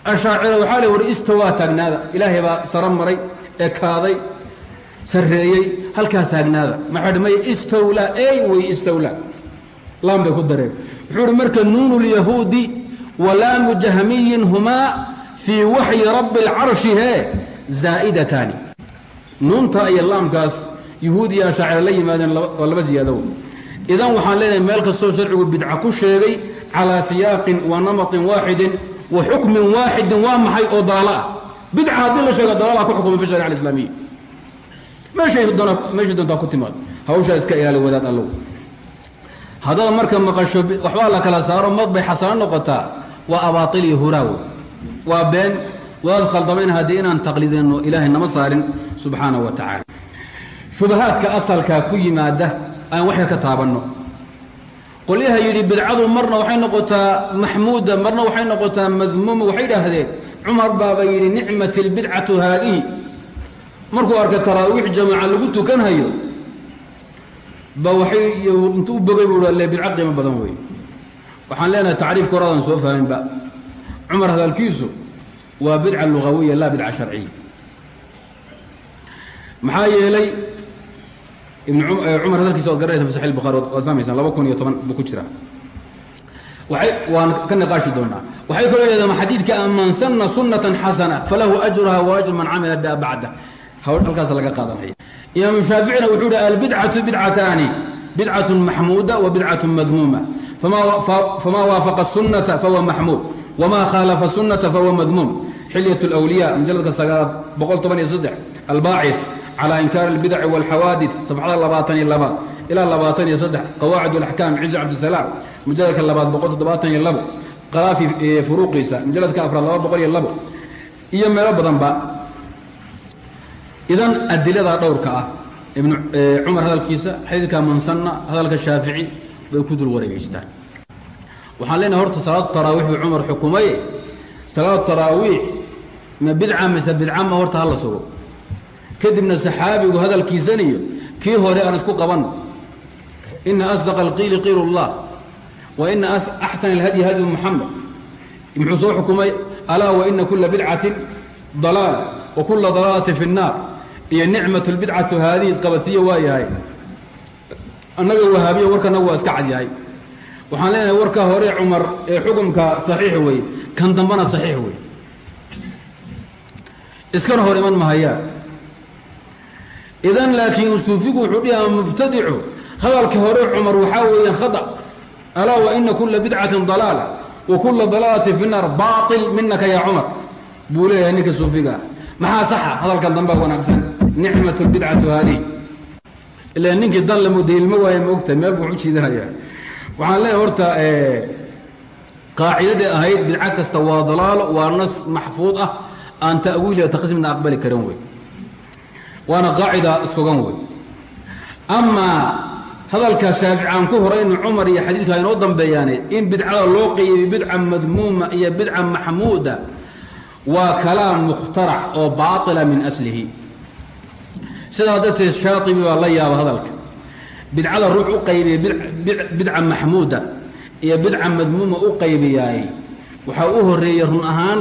ashaacira waxaa la wuri istawaa taagnaada. Ilaahay baa saro maray ekaaday kaaday sarreeyey halkaa taagnaada. Maya istawlaa ey wey istawlaa laan bay ku dareen. Wuxuu uhi marka nuunu lyahuudi walaamu jahmiyin humaa fii waxyi rabbi اlcarshi hee zaa'idataani. Nuunta iyo laamkaas yahuud iyo ashaacira la yimaadeen waa laba ziyaadow idan waxaan leenahay meel kastoo sharcigu bidca ku sheegay calaa siyaaqin wa namaطin waaxidin wa xukmin waaxidin waa maxay oo dalaalo ah? Bidca haddii la sheego dalaala ku xukuma fi sharica alislaamiya meeshay doontaa ku timaad hawshaa iska ilaali wadaad allow. Haddaad marka maqasho waxbaa la kala saaro mad bay noqotaa. Waa abaail iyo huraawo waa been wadaad khaldamayn haddii inaan taqliidinno ilaahay nama saarin subxaana wa tacaala. Shubahaadka asalkaa ku yimaada aan waxyar ka taabanno. Qolyaha yidhi bidcadu marna waxay noqotaa maxmuuda marna waxay noqotaa madmuuma waxay idhaahdeen cumar baaba yidhi nicmat اlbidcatu haadihi markuu arkay taraawiix jamaaca lagu tukanhayo ba waxay intuu u bogay bu le bidco qiimo badan wey waxaan leenahay tacriifka horadaan soo fahminba cumar hadalkiisu waa bidca lugawiya laa bidca sharciya. Maxaa yeelay cumar hadalkiisa waad garanaysa fi saxi bukhari waad fahmaysaan laba kun iyo toban buu ku jiraa waay waan ka niqaashi doonaa. Waxay kaloo yeedama xadiidka man sanna sunatan xasana falahu ajruha wa ajru man camila biha bacda halkaas laga qaadanaya imaam shaaficina wuxuu hi albidcatu bidcataani bidcaة maxmuuda wa bidcaة madmuuma fama waafaqa الsunata fahuwa maxmuud wma khaalafa الsunata fahuwa madmuum xilyaة اlأwliya mujaladka sagaalaad boqol toban iyo saddex albaaciث calى inkaar اlbidaci wاlxawaadid sabxada labaatan iyo labaad ilaa labaatan iyo saddex qawaacid اlaxkaam cizi cabdisalaam mujaladka labaad boqol toddobaatan iyo labo qalaafi furuuqiisa mujaladka afraad laba boqol iyo labo iyo meelo badanba idan adiladaa dhowrka ah eh, cumar hadalkiisa xadiidka mansanna hadalka shaafici bay ku dul wareegaystaan waxaan leenahay horta salaad taraawiix buu cumar xukumay. Salaad taraawiix ma bidca mise bidcama horta hala sugo kadibna saxaabigu hadalkiisan iyo kii hore aan isku qabanno ina asdaqa alqiili qiilu اllah wa ina axsana alhadyi hadyu muxamed muxuu soo xukumay alaa wa ina kula bidcatin dalaal wa kula dalaalati fi اnnaar iyo nicmat اlbidcatu haadihi isqabadsiyo waa yahay. Annaga wahaabiya warkanagu waa iska cad yahay. Waxaan leenahay warka hore cumar ee xukumka saxiix wey kan dambana saxiix wey iskana hor iman mahayaan idan laakiin suufigu wuxuu dhihi ama mubtadicu hadalka hore cumar waxaa weeye khada. Alaa wa kula bidcatin dalaala wa kula dalaalati fi baail minaka ya cumar. Buu leeyahay ninka suufiga. Maxaa saxa? Hadalkan dambaa wanaagsan nicmat اlbidcatu haadihi ila ninkii dan lamudayilmo waaye maogtahay meel buu u jiidanaya waxaan leeyahay horta qaacidadii ahayd bidco kasta waa dalaalo waa nas maxfuud ah aan ta'wiil iyo taqsiimna aqbali karin wey. Waana qaacida sugan wey. Amaa hadalka shaafici aan ku horayno cumar iyo xadiidka inoo dambeeyaane in bidcada loo qeybay bidca madmuuma iyo bidca maxmuuda waa kalaam mukhtarac oo baatila min aslihi sidaa darteed shaatibi baa la yaaba hadalka. Bidcada ruux u qaybiya bidca maxmuuda iyo bidca madmuuma u qaybiyaay waxaa u horreeyey run ahaan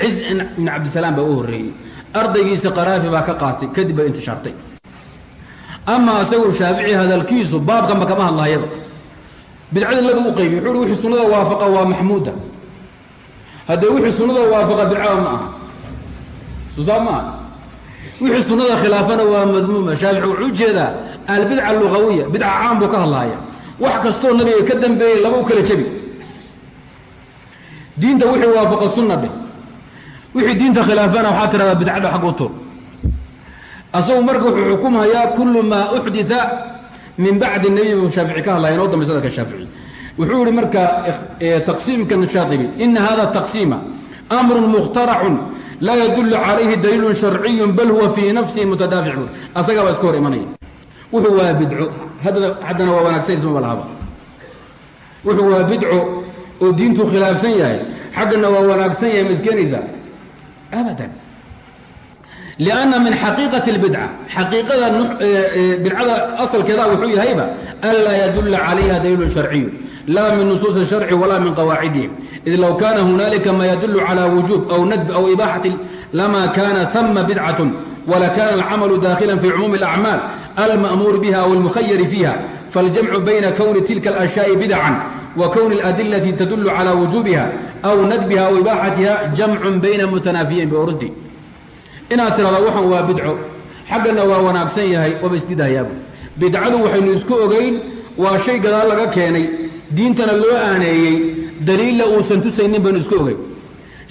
ciz ibn cabdisalaam baa u horreeyey. Ardaygiisa qaraafi baa ka qaatay kadib baa intishaartay. Amaa isagu shaafici hadalkiisu baabkanba kama hadlahayaba bidcadii laba u qaybiy wuxuu hi wixii sunnada waafaqa waa maxmuuda. Haddee wixii sunnada waafaqa bidcada ma aha. Susaa ma aha wixii sunnada khilaafana waa madmuuma. Shaafici wuxuu u jeedaa albidca bidca caan buu ka hadlaaya. Wax kastoo nabiga ka dambeeyey laba kala jebi. Diinta wixii waafaqa sunna dheh. Wixii diinta khilaafana waxaa tirahdaa bidcadha xag u tur. Asagu marka wuxuu xukumhayaa kullu maa uxdita min bacdi nebi buu shaafici ka hadlaya inoo sadalka shaafici. Wuxuu yihi marka taqsiimkan shaatibi ina hada taqsiima amru mukhtaracun laa yadullu calayhi daliilun sharciyu bal huwa fii nafsihi mutadaafic buur asagaa baa iska hor imanaya. Wuxuu waa bidco. Haddana waa wanaagsan ismaba lahaba wuxuu waa bidco oo diintu khilaafsan yahay. Xaggana waa wanaagsan yahay ma iskeenaysaa abadan لأnna min xaqiiqaة الbidcة xaqiiqada bidcada asalkeeda wuxuu yahayba anlaa yadula calayha daliil sharciyu laa min nusuuص الsharci walaa min qawaacidihi id low kana hunaalika ma yadul calى wujuب aw nadb aw ibaxati lama kana ثma bidcaة walakana اlcamalu dakhila fi cumuumi الأعmaal alma'muur biha aw اlmukhayari fiiha faاljamcu bayna kwni tilka الأشhyaءi bidcan wa kwni اlأdilaةi tadul calى wujubiha aw nadbiha aw ibaxatiha jamcu bayna mutanaafiyayn borunti inaad tidhahdo waxan waa bidco. Xaggana waa wanaagsan yahay waba isdidayaabu bidcadu waxaynu isku ogayn waa shay gadaal laga keenay. Diintana loo aaneeyey daliilla uusan tusaynin baynu isku ogayn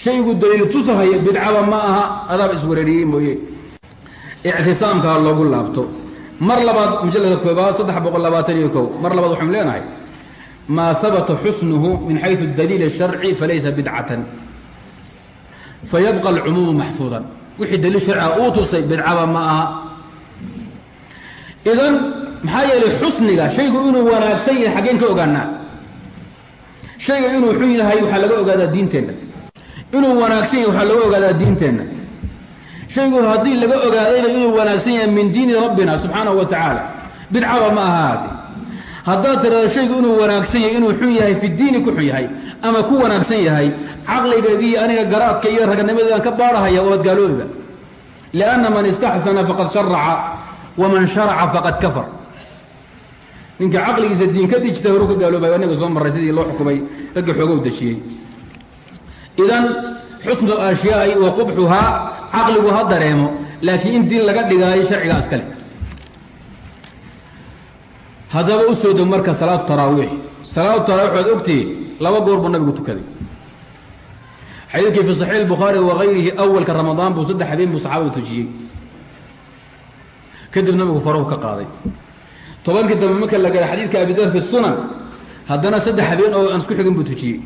shaygu daliil tusahaya bidcada ma aha adaab iswareeriyey mooye. Ictisaamkaa loogu laabto. Mar labaad mujallada koobaad saddex boqol labaataniyo kow. Mar labaad waxaynu leenahay maa habata xusnuhu min xayu daliil الsharci falaysa bidcatan. Fayabqa alcumuumu maxfuudan wixii daliil sharciga uu tusay bidcaba ma aha. Idan maxaa yeelay xusniga shaygu inuu wanaagsan yahay xaggeen ka ogaanaa. Shayga inuu xun yahay waxaa laga ogaadaa diinteenna. Inuu wanaagsan yahay waxaa laga ogaadaa diinteenna. Shaygu haddii laga ogaadayba inuu wanaagsan yahay min diini rabbina subxaanahu wa tacaala bidcaba ma aha haadi haddaad tirahdo shaygu inuu wanaagsan yahay inuu xun yahay fi diini ku xun yahay ama ku wanaagsan yahay caqligaygiiyo aniga garaadka iyo raganimadeedan ka baadhahaya waad gaaloobiba. lianna man istaxsana faqad sharaca waman sharaca faqad kafar ninka caqligiisa diin ka dijta horu ka gaaloobay anaga soo marray sidii loo xukumay ragga xoogow dejiyey idan xusnu ashyaai wa caqligu ha dareemo laakiin in diin laga dhigaayo sharcigaa iskale haddaba u soo deg marka salaatu taraawiix salaatu tarawix waad ogtihi laba goor buu nabigu tukaday. Xadiidkii fi saxiix bukhaari wakayrihi awalka ramadaan buu saddex habeen buu saxaabada tujiyey kadib nabigu faruhu ka qaaday. Tobankii dambe marka la gaday xadiidka abidar fi sunan haddana saddex habeen oo aan isku xigin buu tujiyey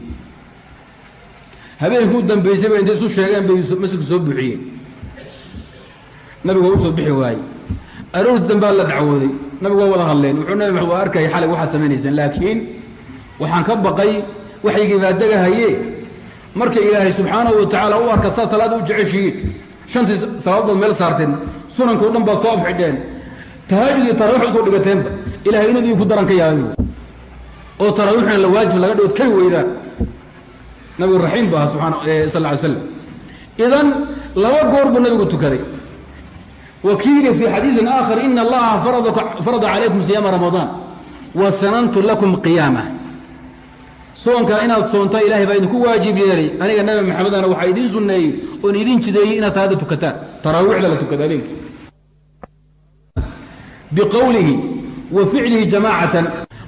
habeenkii u dambaysayba intay isu sheegeen bay masjidku soo buuxiyeen. Nabigu waa u soo bixi waayey. Aroorti dambaa la dacwooday nabigu waa wada hadleen. Wuxuu nabi maxamed waa arkaya xalay waxaad samaynaysaan laakiin waxaan ka baqay waxaygii baa degahaye marka ilaahay subxaanahu wa tacaala u arka saad salaada u jeceshihiin shantii salaadood meel saarteen sunankao dhan baad soo afxidheen tahaajud iyo tarawix u soo dhigateenba ilahay inad idinku daran ka yaabay oo tarawixna la waajib laga dhigood kay weydaan nabigu raxiim bu ahaa subana sal ly slam idan laba goor buu nabigu tukaday wakiili fii xadiiثin aakhar ina allaha farada calaykum siyaama ramadaan wa sanantu lakum qiyaamah soonkaa inaad soontaa ilahay baa idinku waajib yeelay. Aniga nabi maxamedana waxaa idiin sunneeyey oon idin jideeyey inaad salaada tukataan. Taraawiixda la tukada habeenkii biqowlihi wa ficlihi jamaacatan.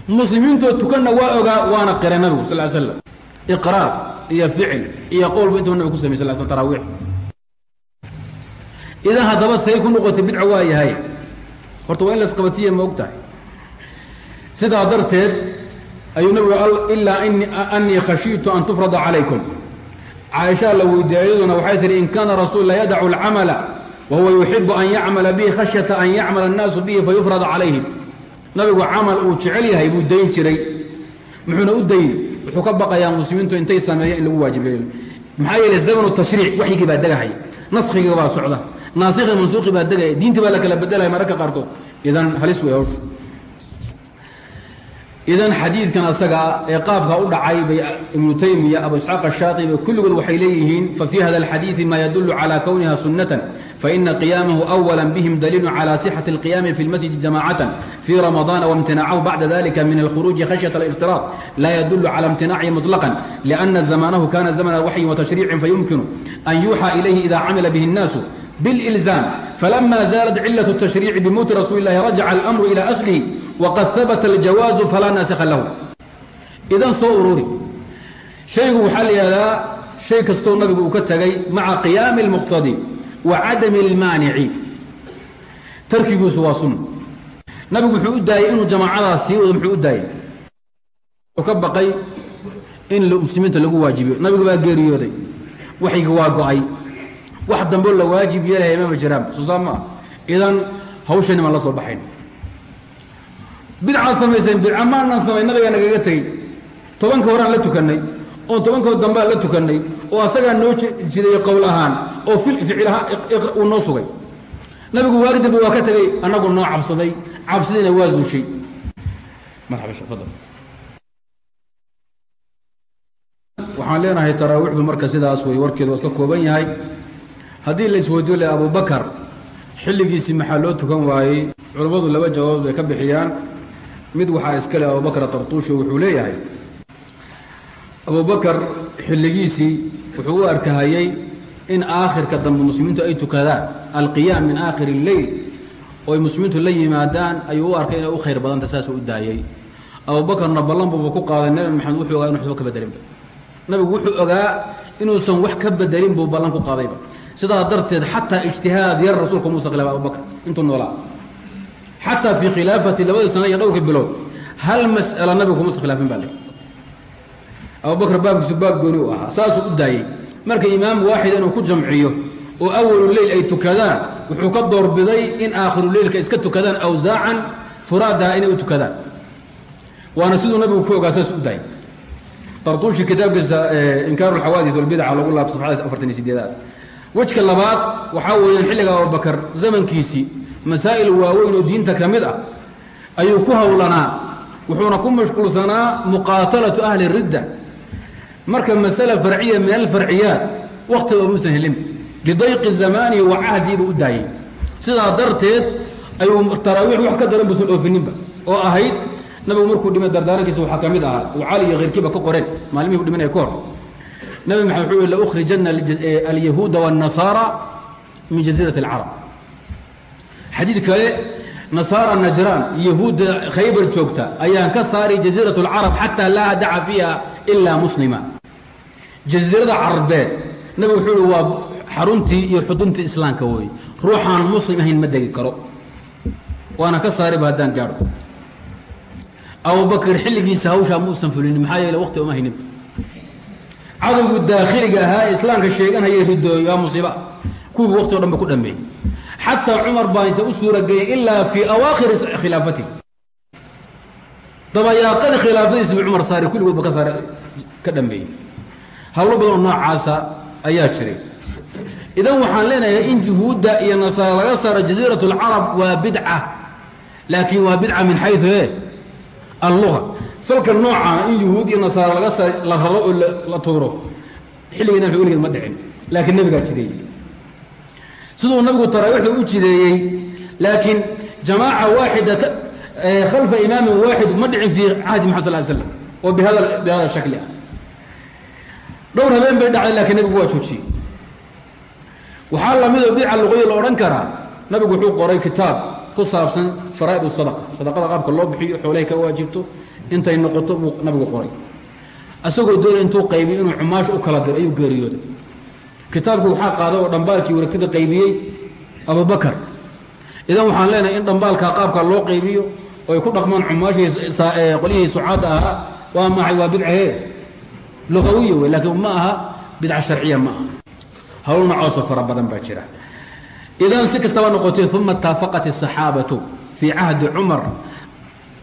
Muslimiintoo tukanna waa ogaa waana qira nabigu sal slam iqraar iyo ficil iyo qowlbu intaba nabig ku samey sal sl tarawix idan haddaba say ku noqotay bidco waa yahay. Horta waa in la isqabatiya ma og sidaa darteed ayuu nabigu ilaa anii khashiitu an tufrada calaykum. Caaishaa la weydiiyey iyaduna waxay tihi in kaana rasuul la yadacu alcamala wa yuxibu an yacmala bihi khashyata an yacmala annaasu bihi fayufrada calayhim nabigu camal uu jecel yahay buu dayn jiray. Muxuuna u dayn wuxuu ka baqayaa muslimiintu intay sameeya in lagu waajibeeyo maxaa yeelay zamanu tashriic waxyigii baa degahaya naskhiga baa socda naasikhi mansuuqi baa degaya diintii baa la kala bedelaya mararka qaarkood idan halis wey hawshu idan xadiidkan asaga ee qaabka u dhacay bay ibnu taymiya abu isxaaq ashaatibi kulligood waxay leeyihiin fafi hada alxadiidi ma yadulu calى kowniha sunatan faina qiyaamahu awala bihim daliilu calى sixati اlqiyami fi اlmasjidi jamacatan fii ramadana wاmtinacahu bacda dalika min alkhuruuji khashyaة اliftiraad la yadulu calى imtinacihi muطlaqan liأna zamanahu kana zamna waxyin watashriicin fayumkinu an yuuxa ilayhi ida camila bihi الnaasu بالإلزام فلما زالت علة التشhريع بmوت رsuل اللhi رجع الأمر إلى أصله وqad ثبت الجواaز فlا ناaسخa له idan soo ururi شhaygu waxaa la yihahdaa شhay kastoo nabigu uu ka tegay maعa قiyaam المqتضي وعadم الmاaنici tarkigiisu waa sun nabigu wuxuu u daayey inuu jamاacadaas sii wado muxuu u daayey wuxuu ka baqay in muslimiinta lagu waajibiyo nabigu baa geeriyooday waxyga waa go-ay wax dambo la waajib yeelaya mama jiraan. Suusaa maa idan hawshani maan la soo baxayn. Bidcaad samayseen bidca maanaan samayn nabigaa nagaga tegey. Tobanka horeaan la tukannay oo tobankood dambaan la tukannay oo asagaa noo jiray qowl ahaan oo ficil uu noo sugay. Nabigu waagi dambe waa ka tegey annagu noo cabsaday. Cabsidiina waa zuushay. Waxaan leenahay taraawiixdu marka sidaas wey warkeedu iska kooban yahay haddii la isweydiyo le abubakar xilligiisii maxaa loo tukan waayey? Culammadu laba jawaab bay ka bixiyaan. Mid waxaa iska le abubakar tartuusho wuxuu leeyahay abubakar xilligiisii wuxuu u arkahayey in aakhirka dambe muslimiintu ay tukadaan. Alqiyaam min aakhir اleyl oo muslimiintu la yimaadaan ayuu u arkay inay u khayr badanta saasuu u daayey abubakarna ballanbuba ku qaaday nabi maxamed wuxuu ogaa inu waxba ka bedelinba nabigu wuxuu ogaa inuusan wax ka bedelin buu ballan ku qaadayba sidaa darteed xataa ijtihaad yar rasuulka muusa khilaafay abubakar intuu noolaa. Xataa fii khilaafati labadii sana iyo dhowrka bilood hal mas'ala nabigu kumuusa khilaafin baa le abubakr baabkiisu baab gooni u ahaa saasuu u daayey marka imaam waaxid inuu ku jamciyo oo awalu leyl ay tukadaan wuxuu ka doorbiday in aakhiruleylka iska tukadaan awsaacan furaadaa inay u tukadaan. Waana siduu nabigu ku ogaa saas u daayay tartuushi kitaabkiisa inkaaru alxawaadis walbidaca lagu laab safxadaas afartan iyo sideedaad. Wejka labaad waxaa weeyaan xilliga abubakar zamankiisii masaa'il waaweyn oo diinta ka mid ah ayuu ku howlanaa wuxuuna ku mashquulsanaa muqaatalatu ahli ridda. Marka masale farciya min alfarciyaat waktiba muusan helin lidayqi zamaanihi wa cahdiiba u daayey sidaa darteed ayuu taraawiix wax ka daran buusan oofininba oo ahayd nabigu markuu dhimay dardaarankiisa waxaa ka mid ahaa u cali iyo kheyrkiiba ka qoreen maalmihii u dhimanaya kahor nabi maxamed wuxuu yihi laukhrijanna eh, alyahuuda waannasaara min jaziirat alcarab xadiid kale nasaara najraan yahuudda khaybar joogta ayaan ka saari jaziirat alcarab xataa laa adaca fiiha ilaa muslima. Jaziirada carbeed nabigu wuxuu yihi waa xaruntii iyo xuduntii islaamka weeye ruuxaan muslim ahayn ma degi karo. Waana ka saariba haddaan gaadho abubakr xilligiisa hawshaa muusan fulinin maxaa yeele waqti uma haynin. Cadowgu daakhiliga ahaa islaamka sheeganhaya ridooy waa musiiba. Kuwii waqti o dhan ba ku dhameeyey xataa cumar baanse u suurageeyey ilaa fii awaakhiri khilaafatihi dabayaaqadii khilaafadiisiba cumar saari kulligoodba ka saare ka dhameeyey hawlo badanoo noocaasa ayaa jiray. Idan waxaan leenahay in juhuudda iyo nasaara laga saaro jasiirat اlcarab waa bidca. Laakiin waa bidca min xayu e alluga falka noocaana in yuhuud iyo nasaara laga la raro oo la tuuro xilligii nabiga weligeed ma dhicin laakiin nebigaa jideeyey. Siduu nabigu taraawiixda u jideeyey laakiin jamaaca waaxida khalfa imaamin waaxid ma dhicin fii cahdi maxad sal slam oo bihada bihada shakli ah. Dhowr habeen bay dhacday laakiin nebigu waa joojiyey. Waxaa lamidoo bidca luqoya la odhan karaa nabigu wuxuu qoray kitaab ku saabsan faraaid sadaqa. Sadaqada qaabka loo bixiyo xoolahay ka waajibto intay noqoto buu nabigu qoray. Isagoo doonay intuu qaybiyo inuu cumaash u kala diro ayuu geeriyooday. Kitaabku waxaa qaaday oo dhambaalkii waragtida qaybiyey abubakar idan waxaan leenahay in dhambaalkaa qaabka loo qaybiyo oo ku dhaqmaan cumaashii qolyihii sucaadda ahaa waa maxay? Waa bidcahe luqawiya wey laakiin ma aha bidca sharciya ma aha. Hawl nocoosoo fara badan baa jira idan si kastaba noqotay uma taafaqat الصaxaabatu fii cahdi cumar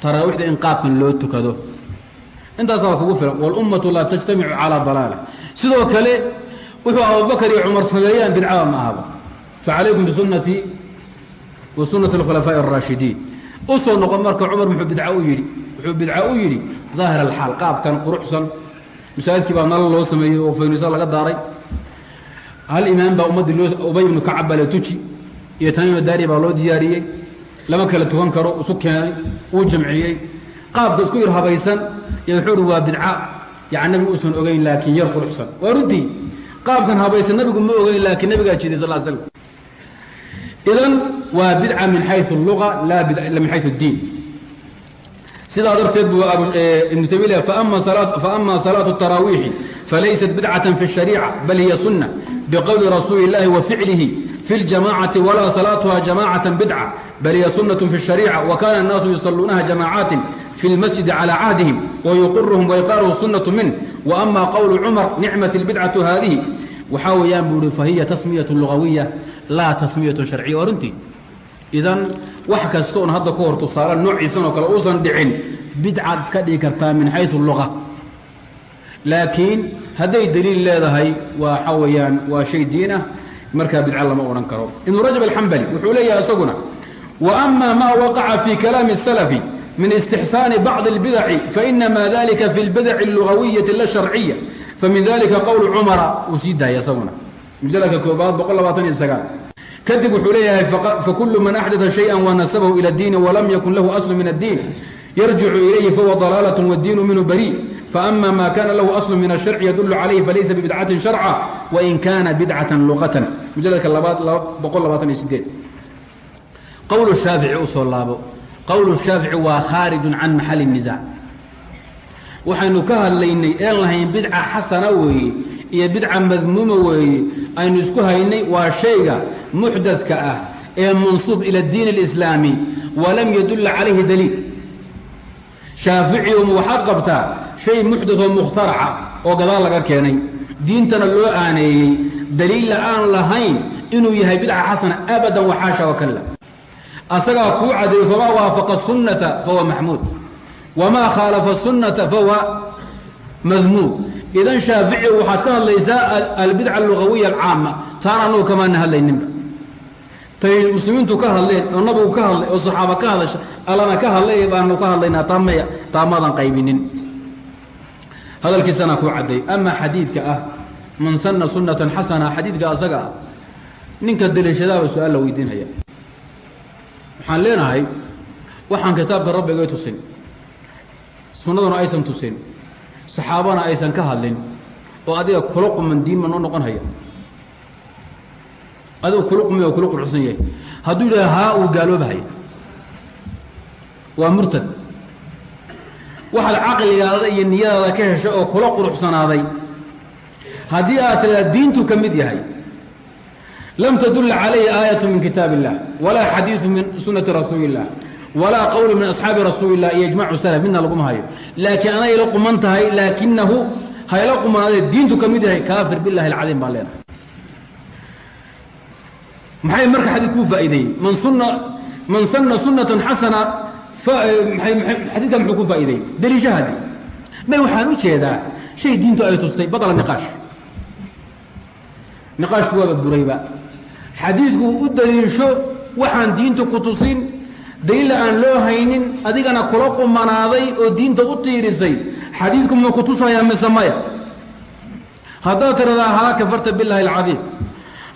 taraawiixda in qaabkan loo tukado intaasaa kugu filan wاlummatu laa tajtamicu calى dalaala sidoo kale wuxuu abubakar iyo cumar sameeyaan bidcada ma ahaba facalaykum bisunatii wa sunati اlkhulafaaءi الraashidiin u soo noqon marka cumar muxuu bidca u yidhi wuxuu bidca u yidhi daahir alxaal qaabkan quruxsan masaajidkii baa nala loo sameeyey oo faynisa laga daaray hal imaam baa ummaddii loo ubay ibnu kacab baa la tuji. Iyo tamiima daari baa loo diyaariyey. Lama kala tukan karo isu keenay wuu jamciyey. Qaabka isku irhabaysan iyo wuxuu uhi waa bidca. Yani nabigu uusan ogeyn laakiin yar quruxsan. Waa runtii qaabkan habaysan nabigu ma ogeyn laakiin nabigaa jiday sal slam idan waa bidca min xayu اluga la min xayu اdiin sidaa darteed buu ibnu tabiila faama salaatu taraawiixi falaysat bidcaة fi الشhariica bal hiya sunة bqowli rasuuli الlahi wa ficlihi fi اljamacati walaa salaatuha jamacaة bidca bal hiya sunaة fi الشhariica wakana الnaasu yusaluunaha jamacaatin fi اlmasjidi calى cahdihim wayuqiruhum wayqaaruhu sunaة minh waama qowlu cumar nicmat اlbidcaةu haadihi waxaa weeyaan buu hi fahiya tasmiyaة lugawiya laa tasmiyaة sharciya waa runtii idan wax kasta oon hadda ku hor tusaale noociisan oo kale uusan dhicin bidcaad iska dhigi kartaa min xayu luga laakiin hadday daliil leedahay waxa weeyaan waa shay diin ah markaa bidca lama odhan karo ibnu rajab alxambali wuxuu leeyahay isaguna wa ama ma waqaca fi kalaami الsalafi min istixsaani bacضi اlbidaci fainama dalika fi اlbidaci اlugawiyati la sharciya famin dalika qowl cumara uu sii daaya isaguna mujaladka koobaad boqol labaatan iyo sagaal kadib wuxuu leeyahay fakulu man axdaa shayئa wanasabahu ilى اdiini walam yakun lahu aslu min الdiin yarjicu ilayhi fahuwa ضalaalaة wاdiinu minhu bari faama ma kana lahu aslu min الsharci yadulu calayhi falaysa bibidcati sharca wain kana bidcaة luqatan mujaladka labaad boqol labaatan iyo sideed qowl shaafici usoo laabo qowl shaafici waa khaariju can maxali الniزac waxaynu ka hadlaynay een lahayn bidca xasana weeye iyo bidca madmuuma weeye aynu isku haynay waa shayga muxdadka ah ee mansuub ila diin اlislaami walam yadulla calayhi daliil shaaficiyum waxaad qabtaa shay muxdatoo mukhtaraca oo gadaal laga keenay. Diintana loo aaneeyey. Daliilla aan lahayn inuu yahay bidca xasana abadan waxaasha wa kalla. Asagaa kuu cadeeyey famaa waafaqa sunnata fahuwa maxmuud wamaa khaalafa sunnata fahuwa madmuum idan shaafici waxaad ka hadlaysaa albidca alugawiya alcaama taana annagu kamaana hadlayninba tay muslimiintu ka hadleen oo nabigu ka hadlay oo saxaaba ka hadasha allana ka hadlay baanu ka hadlaynaa taamaya taamaadan qaybinin. Hadalkiisana kuu cadday. Ama xadiidka ah man sanna sunnatan xasana xadiidka asaga ah ninka daliishadaaba su'aal la weydiinhaya waxaan leenahay waxaan kitaabka rabbiga tusin sunnaduna aysan tusin saxaabana aysan ka hadlin oo adiga kula quman diin ma noo adigu kula qumay oo kula quruxsan yahay. Hadduu yidhaha haa uu gaaloobahaya waa murtad. Waxaad caqligaada iyo niyadaada ka hesha oo kula quruxsanaaday. Haddii aad tiradaa diintu ka mid yahay lam tadulla calayhi aayatu min kitaab illah walaa xadiidu min sunnati rasuuli illah walaa qowlu min asxaabi rasuuli illah iyo ijmacu salaf midna laguma hayo. Laakiin anay la quman tahay laakinahu hayla qumanaadee diintu ka mid yahay kaafir billahi alcadiim baan leenahay maxay marka xadiid kuu faa'iideeyey? Man sunna man sanna sunnatan xasana xadiidka muxuu ku faa'iideeyey? Daliishahadi may waxaan u jeedaa shay diintu ay tustay badala niqaash. Niqaashku waaba burayba xadiidku u daliisho waxaan diintu ku tusin daliila aan loo haynin adigana kula qumanaaday oo diinta u tiirisay. Xadiidku ma ku tusayaa mise maya? Haddaad tiradaa haa kafarta billahi alcadiim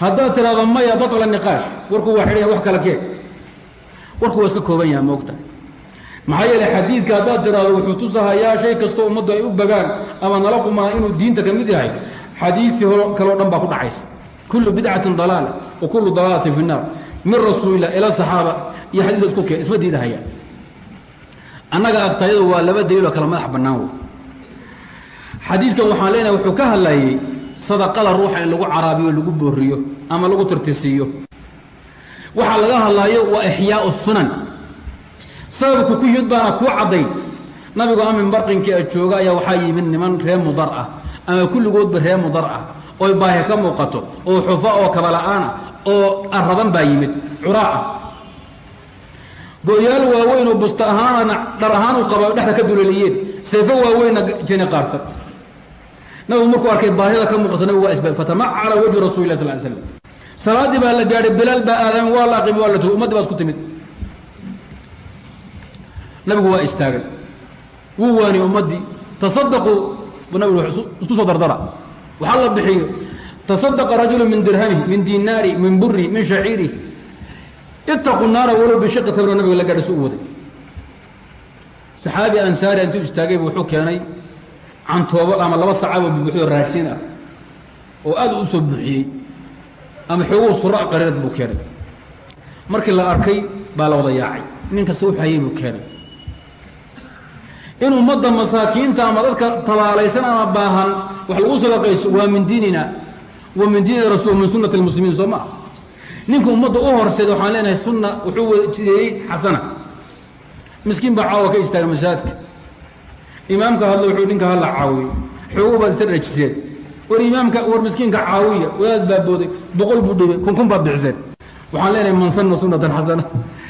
haddaad tiraado maya batla niqaash. Warku waa xidhaya wax kala kee warku waa iska kooban yaha moogta maxaa yeeley xadiidka haddaad tiraado wuxuu tusahayaa shay kastoo ummaddu ay u bagaan ama nala qumanaa inuu diinta ka mid yahay. Xadiidkii kaleo dhan baa ku dhacaysa. Kullu bidcatin dalaala wa kullu dalaalatin fi nnaar. Min rasuulillah ila saxaaba iyo xadiidka isku keen isma diidahaya. Annaga agtayadu waa laba daliiloo kale madax bannaan wey xadiidkan waxaan leenahay wuxuu ka hadlayey sadaqada ruuxa in lagu caraabiyo lagu booriyo ama lagu tirtisiiyo waxaa laga hadlaayo waa ixyaau sunan. Sababku ku yimid baana kuu caddayn. Nabigu amin a jooga ayaa waxaa yimid niman ree mudar ah ama kulligoodba ree mudar ah oy baahi ka muuqato oo xufa oo kabala'aana oo aradan baa yimid curaa ah. Go-yaal waaweyn oo busta ahaanana dhar ahaan u qaba dhexda ka duleeliyeen seefo waaweynna jeni qaarsan nabigu markuu arkay baahida ka muuqata nabigu waa isba fatamacala wajhu rasuli lah sal slam salaaddii baa la gaadhay bilaal baa aadaamay waa la aqimi waa la tugo ummaddi baa isku timid. Nabigu waa istaagay wuu waaniye ummaddii tasadaquu buu nabigu isku soo dardara. Waxaa la bixiyo tasadaqa rajulu min dirhamihi min dinaari min burihi min shaciirihi itaquu naara walow bishiqi tamro nabiga la gaadhay su u waday saxaabi ansaari intuu istaagaybu wuxuu keenay cantoobo ama laba sacaaboo bubuxiyo raashin oo aad u soo buuxiyey ama xooguu sura qariirad buu keenay. Markii la arkay baa la wada yaacay. Nin kasta wuxu buu keenay. In ummadda masaakiinta ama dadka tabaalaysan ama baahan wax lagu sadaqayso waa min diinina wa min diini rasul min sunnati اlmuslimiin soo ma ah ninka ummadda u horseeda waxaan leenahay sunna wuxuu wjideeyey xasana. Miskiin baa caawa ka istaaga masaajidka imaamka hadlo wuxuu ninka hala caawiyo. Xoogu baad isa dhajiseen war imaamka war miskiinka caawiya wadaad baa booday boqol buu dhibay kun baad bixiseen. Waxaan leenahay man sanna sunnatan xasana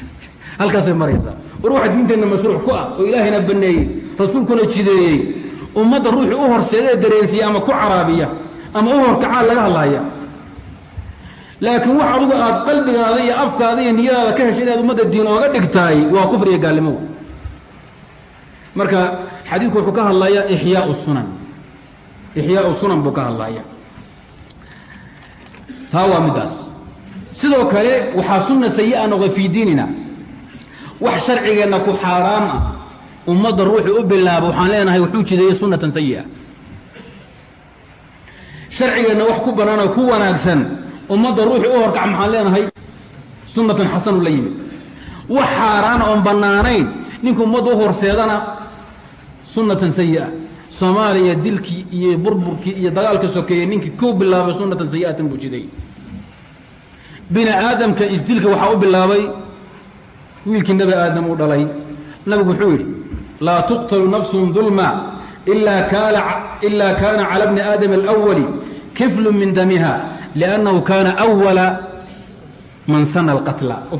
halkaasay maraysaa. War waxa diinteenna mashruuc ku ah oo ilaahayna baneeyey rasuulkuna jideeyey. Ummadda ruuxii u horseeda ee dareensiya ama ku caraabiya ama u horkacaa laga hadlaya laakiin wax adugu aad qalbigaada iyo afkaada iyo niyadaada ka heshay inaad ummadda diin ooga dhigtaay waa kufr iyo gaalnimo marka xadiidku wuxuu ka hadlayaa ixyaau sunan. Ixyaau sunan buu ka hadlaya taa waa middaas sidoo kale waxaa sunna sayi-a fii diinina. Wax sharcigeenna ku xaaraam ah. Ummadda ruuxii u bilaaba waxaan leenahay wuxuu jideeyey sunnatan sayi'a sharcigeenna wax ku bannaanoo ku wanaagsan ummadda ruuxii u horkac maxaan leenahay sunnatan xasanu la yimid. Wax xaaraan oon bannaanayn ninka ummadda u horseedana sunnatan sayi'a soomaaliya dilkii iyo burburkii iyo dagaalka sokeeyey ninkii kuu bilaabay sunatan sayi'atan buu jiday bini aadamka isdilka waxaa u bilaabay wiilkii nebi aadam uu dhalay. Nabigu wuxuu yidhi laa tuqtalu nafsun dulma ilaa kaana cala bni aadam alأwali kiflu min damiha liannahu kaana أwala man sana alqatla. U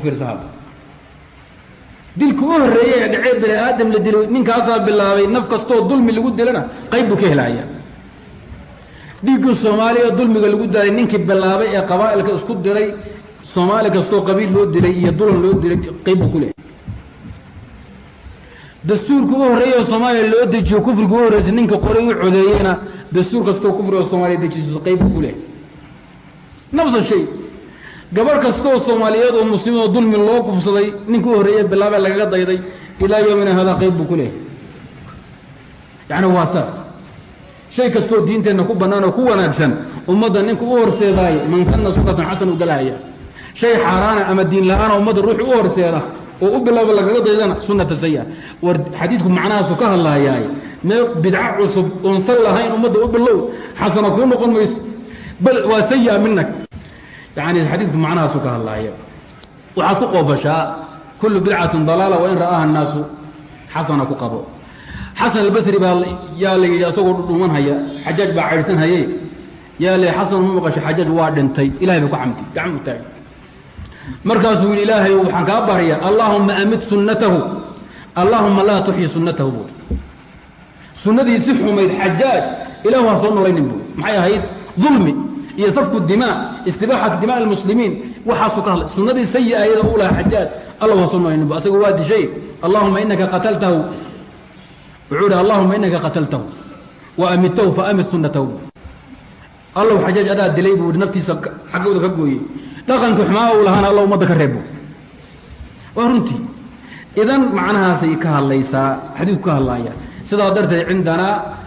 dilka u horreeyey ee dhacee bini aadam la dilo ninkaasaa bilaabay naf kastoo dulmi lagu dilana qayb buu ka helaya dhiiggii soomaaliya dulmiga lagu daalay ninkii bilaabay ee qabaa'ilka isku diray soomaali kastoo qabiil loo dilay iyo dulan loo dilay qayb buu ku leehay dastuurka u horreeyey oo soomaaliya loo dejiyo kufriga u horreysay ninka qoray u codeeyeyna dastuur kastoo kufriga oo soomaaliya dejiso qayb buu ku leehay nafsa shay gabarh kastooo soomaaliyeed oo muslimoo dulmi loo kufsaday ninka u horreeye bilaabee lagaga dayday ilaa yoomina hadaa qayb buu ku leehay yacni waa saas. Shay kastoo diinteenna ku bannaan oo ku wanaagsan ummadda ninka u horseedaayo man sanna sunatan xasan u galahaya shay xaaraana ama diin la'aana ummadda ruuxi u horseeda oo u bilaaba lagaga daydana sunata saya war xadiidku macnahaasu ka hadlahayaay mee bidco cusub oon sal lahayn ummadda u bilow xasana kuu noqon mayso. Bal waa saya minak yani xadiidku macnahaasu ka hadlahaya waxaad ku qoofashaa kullu bidcatin dalaala wain ra'aaha annaasu xasana ku qabo. Xasan albasri baa yaa la yidhi asagoo dhuman haya xajaaj baa caydhsan haye yaa la xasan ma maqasho xajaaj waa dhintay ilahay ba ku camdi gacan u taagay. Markaasuu yidhi ilaahay waxaan kaa barya allaahuma amid sunnatahu allaahuma laa tuxyi sunnatahu buuri sunnadii xumayd xajaaj ilahu ha soo nolaynin buuri maxay ahayd? Dulmi iyo safku dimaa istibaaxati dimaa almuslimiin. Waxaasuu ka hadlay sunnadii sayi ayada u laha xajaaj. Allahu ha soo nolaynin bu asaga waa dishay. Allahuma inaka qataltahu. Wuxuu idhi allahuma inaka qataltahu. Wa amidtahu faamid sunnatahu. Allow xajaaj adaa dilay buu naftiisa xaggooda ka gooyey. Dhaqanka xumaa u lahaana alla ummadda ka reebo. Waa runtii idan macnahaasay ka hadlaysaa xadiidku ka hadlaaya sidaa darteed cindanaa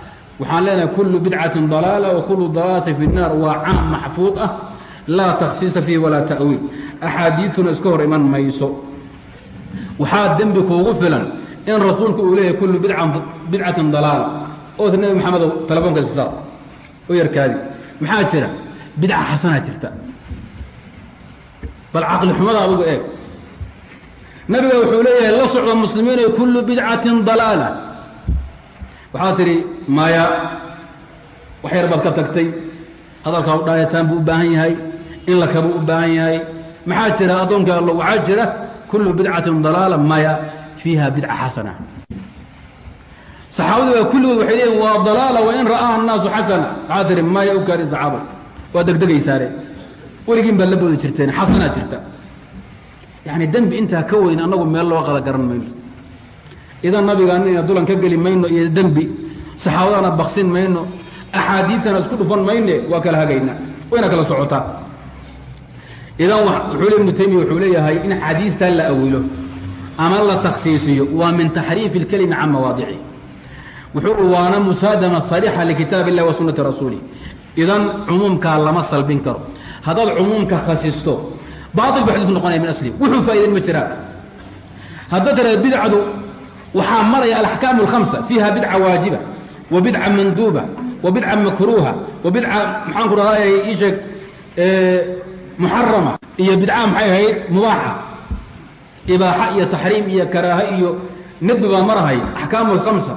waxaan leenahay kullu bidcatin dalaala wa kullu dalaalati fi nnaar waa caam maxfuud ah laa takhsiisa fiihi walaa ta'wiil axaadiidtuna iska hor iman mayso waxaa dembi kuugu filan in rasuulku uu leeyahay kullu bidcatin dalaala oota nebi maxamedow telefoonka sisaa u yarkaadi maxaa jira bidca xasanaa jirta bal caqli xumada adugu eeg nabiga wuxuu leeyahay la socda muslimiinay kullu bidcatin dalaala waxaad tidhi maya wax yar baad ka tagtay. Hadalkaa u dhaayataan buu u baahan yahay in la kabuu u baahan yahay. Maxaa jira? Addoonka allo waxaa jira kullu bidcatin dalaala maya fiiha bidca xasana. Saxaabadu waa kulligood waxay leeyihiin waa dalaala wain ra'aaha annaasu xasana. Waxaa tihi maya u kaari saxaaba waa degdegaysaane weligiin baad la boodi jirteen xasanaa jirta. Yacni dembi intaa ka weyn annagu meel loo qada garan mayno idan nabigaanina dulan ka geli mayno iyo dembi saxaabadana baksin mayno axaadiidtana isku dhufan mayne waa kala hagaynaa wayna kala socotaa idan wuxuu le ibnu taymiya wuxuu leeyahay in xadiidtaa la awilo ama la takhsiisiyo waa min taxriifi اlkelimi can mawaadici. Wuxuu waana musaadama sariixa likitaab اllah wa sunnati rasuulih idan cumuumkaa lama salbin karo. Haddaad cumuumka khasisto baail ba xadiiku noqonaya min asli wuxuu faa'idayn ma jiraan haddaad tiraada bidcadu waxaa maraya alaxkaam اlhamsa fiiha bidca waajiba wa bidca manduuba wa bidca makruuha wa bidca maxaan ku dhahaaye isheeg muxarama iyo bidca maxay ahayd mubaaxa ibaaxa iyo taxriim iyo karaahe iyo nadbi baa marahay axkaamu alhamsa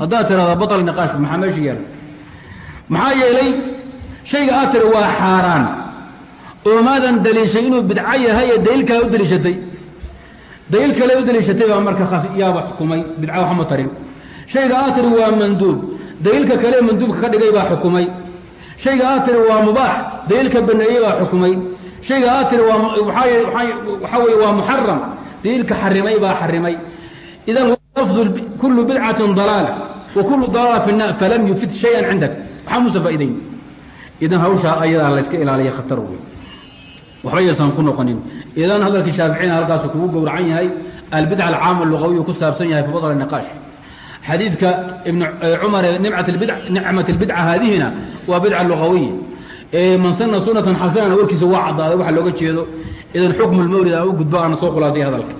haddaad tirahdaa batal niqaashku maxaa meesha yeela maxaa yeelay shayga aad tiri waa xaaraan. Oomaadan daliishay inuu bidco yahay ee daliilkaa u daliishatay daliil kale u daliishatay baa marka khaas yaaba xukumay bidca waxma tarin shayga aa waa manduub daliilka kale manduubka ka dhigay baa xukumay shayga aa waa mubaax daliilka baneeyey baa xukumay shayga aa waa waxaa weye waa muxaram daliilka xarimay baa xarimay idan lafdu kullu bidcatin dalaala wa kullu dalaala fi naar falam yufid shayan cindak waxaa muusa faa'idayn idan hawshaa ayadaa la ilaaliya khatar wey waxba yaysan ku noqonin. Idan hadalkii shaaficina halkaasu kugu gowracan yahay albidca alcaama lugawiyu ku saabsan yahay fi badl xadiidka ibn cumar ee nicmat اlbidca haadihina waa bidca lugawiya man sana sunatan xasanana warkiisa waa caddaaday waxa looga jeedo. Idan xukmu lmawlid aan u gudbo aana soo khulaasay hadalka.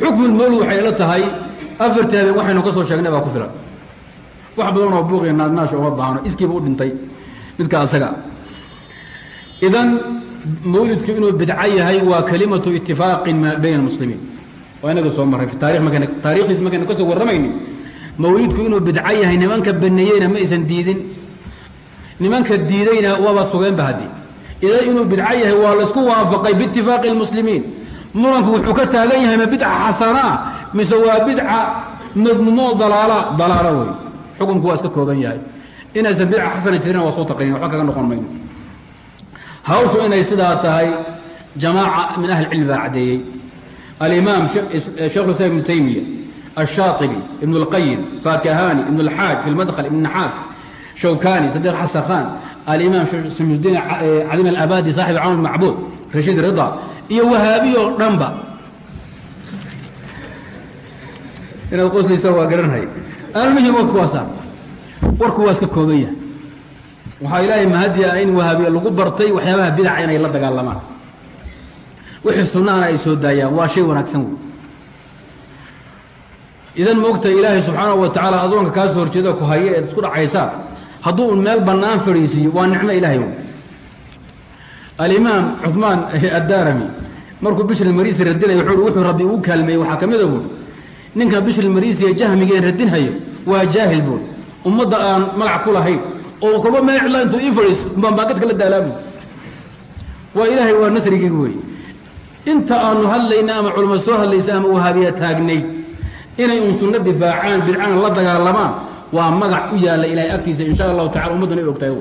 Xukmu lmawlid waxay ila tahay afartii habeen waxaynu ka soo sheegnay baa ku filan. Wax badan oo buuqiya naadnaasha uma baahno iskiiba u dhintay midka asaga. Idan mawlidku inuu bidco yahay waa kalimatu itifaaqin bayna almuslimiin. Waa inaga soo marray. Taarikhdiis markayna ka soo warramayni. Mawlidku inuu bidco yahay nimanka baneeyeyna ma aysan diidin. Nimanka diidayna waaba sugeenba haddii. Idan inuu bidco yahay waa laysku waafaqay biitifaaqi اlmuslimiin muranku wuxuu ka taagan yahay ma bidca xasanaa mise waa bidca madmuumoo dalaala dalaalo wey xukunku waa iska kooban yahay. Inaysan bidca xasana jirin waa soo taqriin waxba kaga noqon mayno hawshu inay sidaa tahay jamaaca min ahli cilmi baa caddeeyey. Alimaam sheikhu islam eh, ibnu taymiya ashaatibi ibnu اlqayim fakahani ibn اlxaaj fi lmadkhl ibn naxaas shawkani sadiq xasanraan alimaam samsudiin cadin eh, alabadi saaxib cawn macbuud rashiid rida iyo wahaabiy oo dhanba. Inaad qoslaysaa waa garanhay. Almuhim wa kuwaasa warku waa iska kooban yahay waxaa ilaahay mahadiya in wahaabiya lagu bartay waxyaabaha bidaca inay la dagaalamaan wixii sunahana ay soo daayaan waa shay wanaagsan wey idan moogta ilaahay subxaanahu wa tacaala adoonka kaa horjeeda ku haya eed isku dhacaysaan hadduu un meel bannaan fadhiisiiyo waa nicmo ilahay wey alimaam cuثmaan addaarami markuu bishri marisi radinaya wuxuu wuxuu rabbi ugu kaalmeeyey waxaa ka mida buuri ninka bishri marisiya jahmigeen radinhayo waa jaahil buuri ummadda aan magac ku lahayn oo kaba meecla intuu ii fadhiiso la daalaabu waa ilaahay waa nasrigii wey inta aanu hadlayna ama culamo soo hadlaysa ama wahaabiya taagnayd inay un difaacaan bidcana la dagaalamaan waa magac u yaalla ilaahay agtiisa insha allahu tacala ummadduna ay ogtahay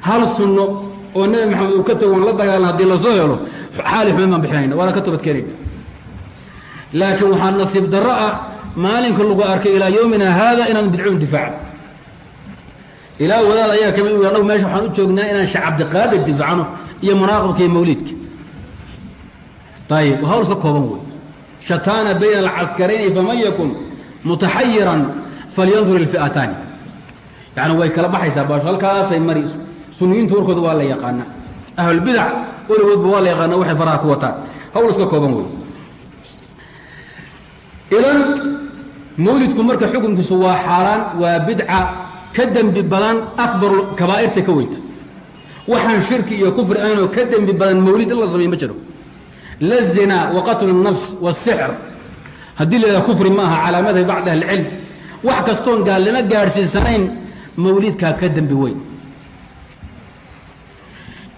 hal sunno oo nebi maxamed uu ka tago waan la dagaalan haddii la soo helo xaali xuman baan bixinayna waana ka toobad keenayna laakiin waxaa nasiib darro ah maalinka lagu arkay ilaa yowmina haada inaan bidcun difaacan ilaa wadaad ayaa ka mid u annagu meesha waxaan u joognaa inaan sheekh cabdiqaadir difaacno iyo munaaqibka iyo mawliidka. Ayib hawl iska kooban wey shataana bayna alcaskarayni faman yakun mutaxayiran falyandur ilfi'ataani yani way kala baxaysaa baasho halkaasay mari suniyiintu warkooda waa la yaqaana ahlulbidac weligoodba waa la yaqaana waxay faraha ku wataan. Hawl iska kooban wey idan mawlidku marka xukunkiisu waa xaaraan waa bidca ka dembi badan akbaru kabaa'irta ka weyta waxaan shirki iyo kufri aynoo ka dembi badan mawlid in la sameey ma jiro la zina wa qatlu الnafs wالsixr haddii la yidhaha kufri ma aha calaa madhabi bacd ahli اlcilm wax kastoon gaalnimo gaadhsiisanayn mawlidkaa ka dembi weyn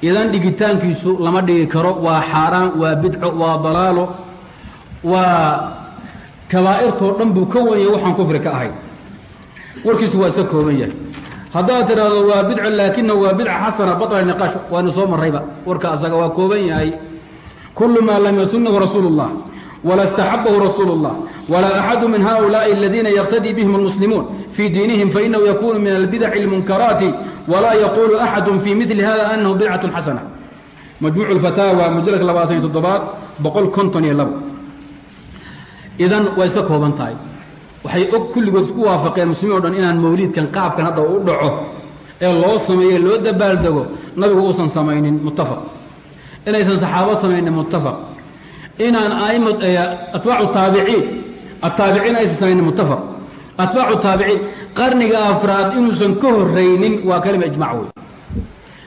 idan dhigitaankiisu lama dhigi karo waa xaaraan waa bidco waa dalaalo waa kabaa'irtoo dhan buu ka wenya waxaan kufri ka ahay warkiisu waa iska kooban yahay haddaad tidhaahdo waa bidco laakina waa bidca xasana baطla niqaash waana soo marrayba warka asaga waa kooban yahay kul ma lam yasunahu rasuul الlah wla اstaxabahu rasuul الlah wla axadu min haؤulaaءi اladiina yqtadii bihim اlmuslimuun fii diinihim fainahu yakunu min albidac اlmunkaraati wla yaqulu axadu fii mili hada anahu bidcaة xasana majmuuc اfataawa mujaladka labaatan iyo toddobaad boqol konton iyo labo idan waa iska kooban tahay waxay og kulligood isku waafaqeen muslimiin o dhan inaan mawliidkan qaabkan hadda u dhaco ee loo sameeye loo dabaaldego nabigu uusan samaynin muttafaq. Inaysan saxaabo samaynin muttafaq. Inaan aima atbaacu taabiciin ataabiciin aysan samaynin muttafaq. Atbaacu taabiciin qarniga afraad inuusan ka horraynin waa kalima ijmac wey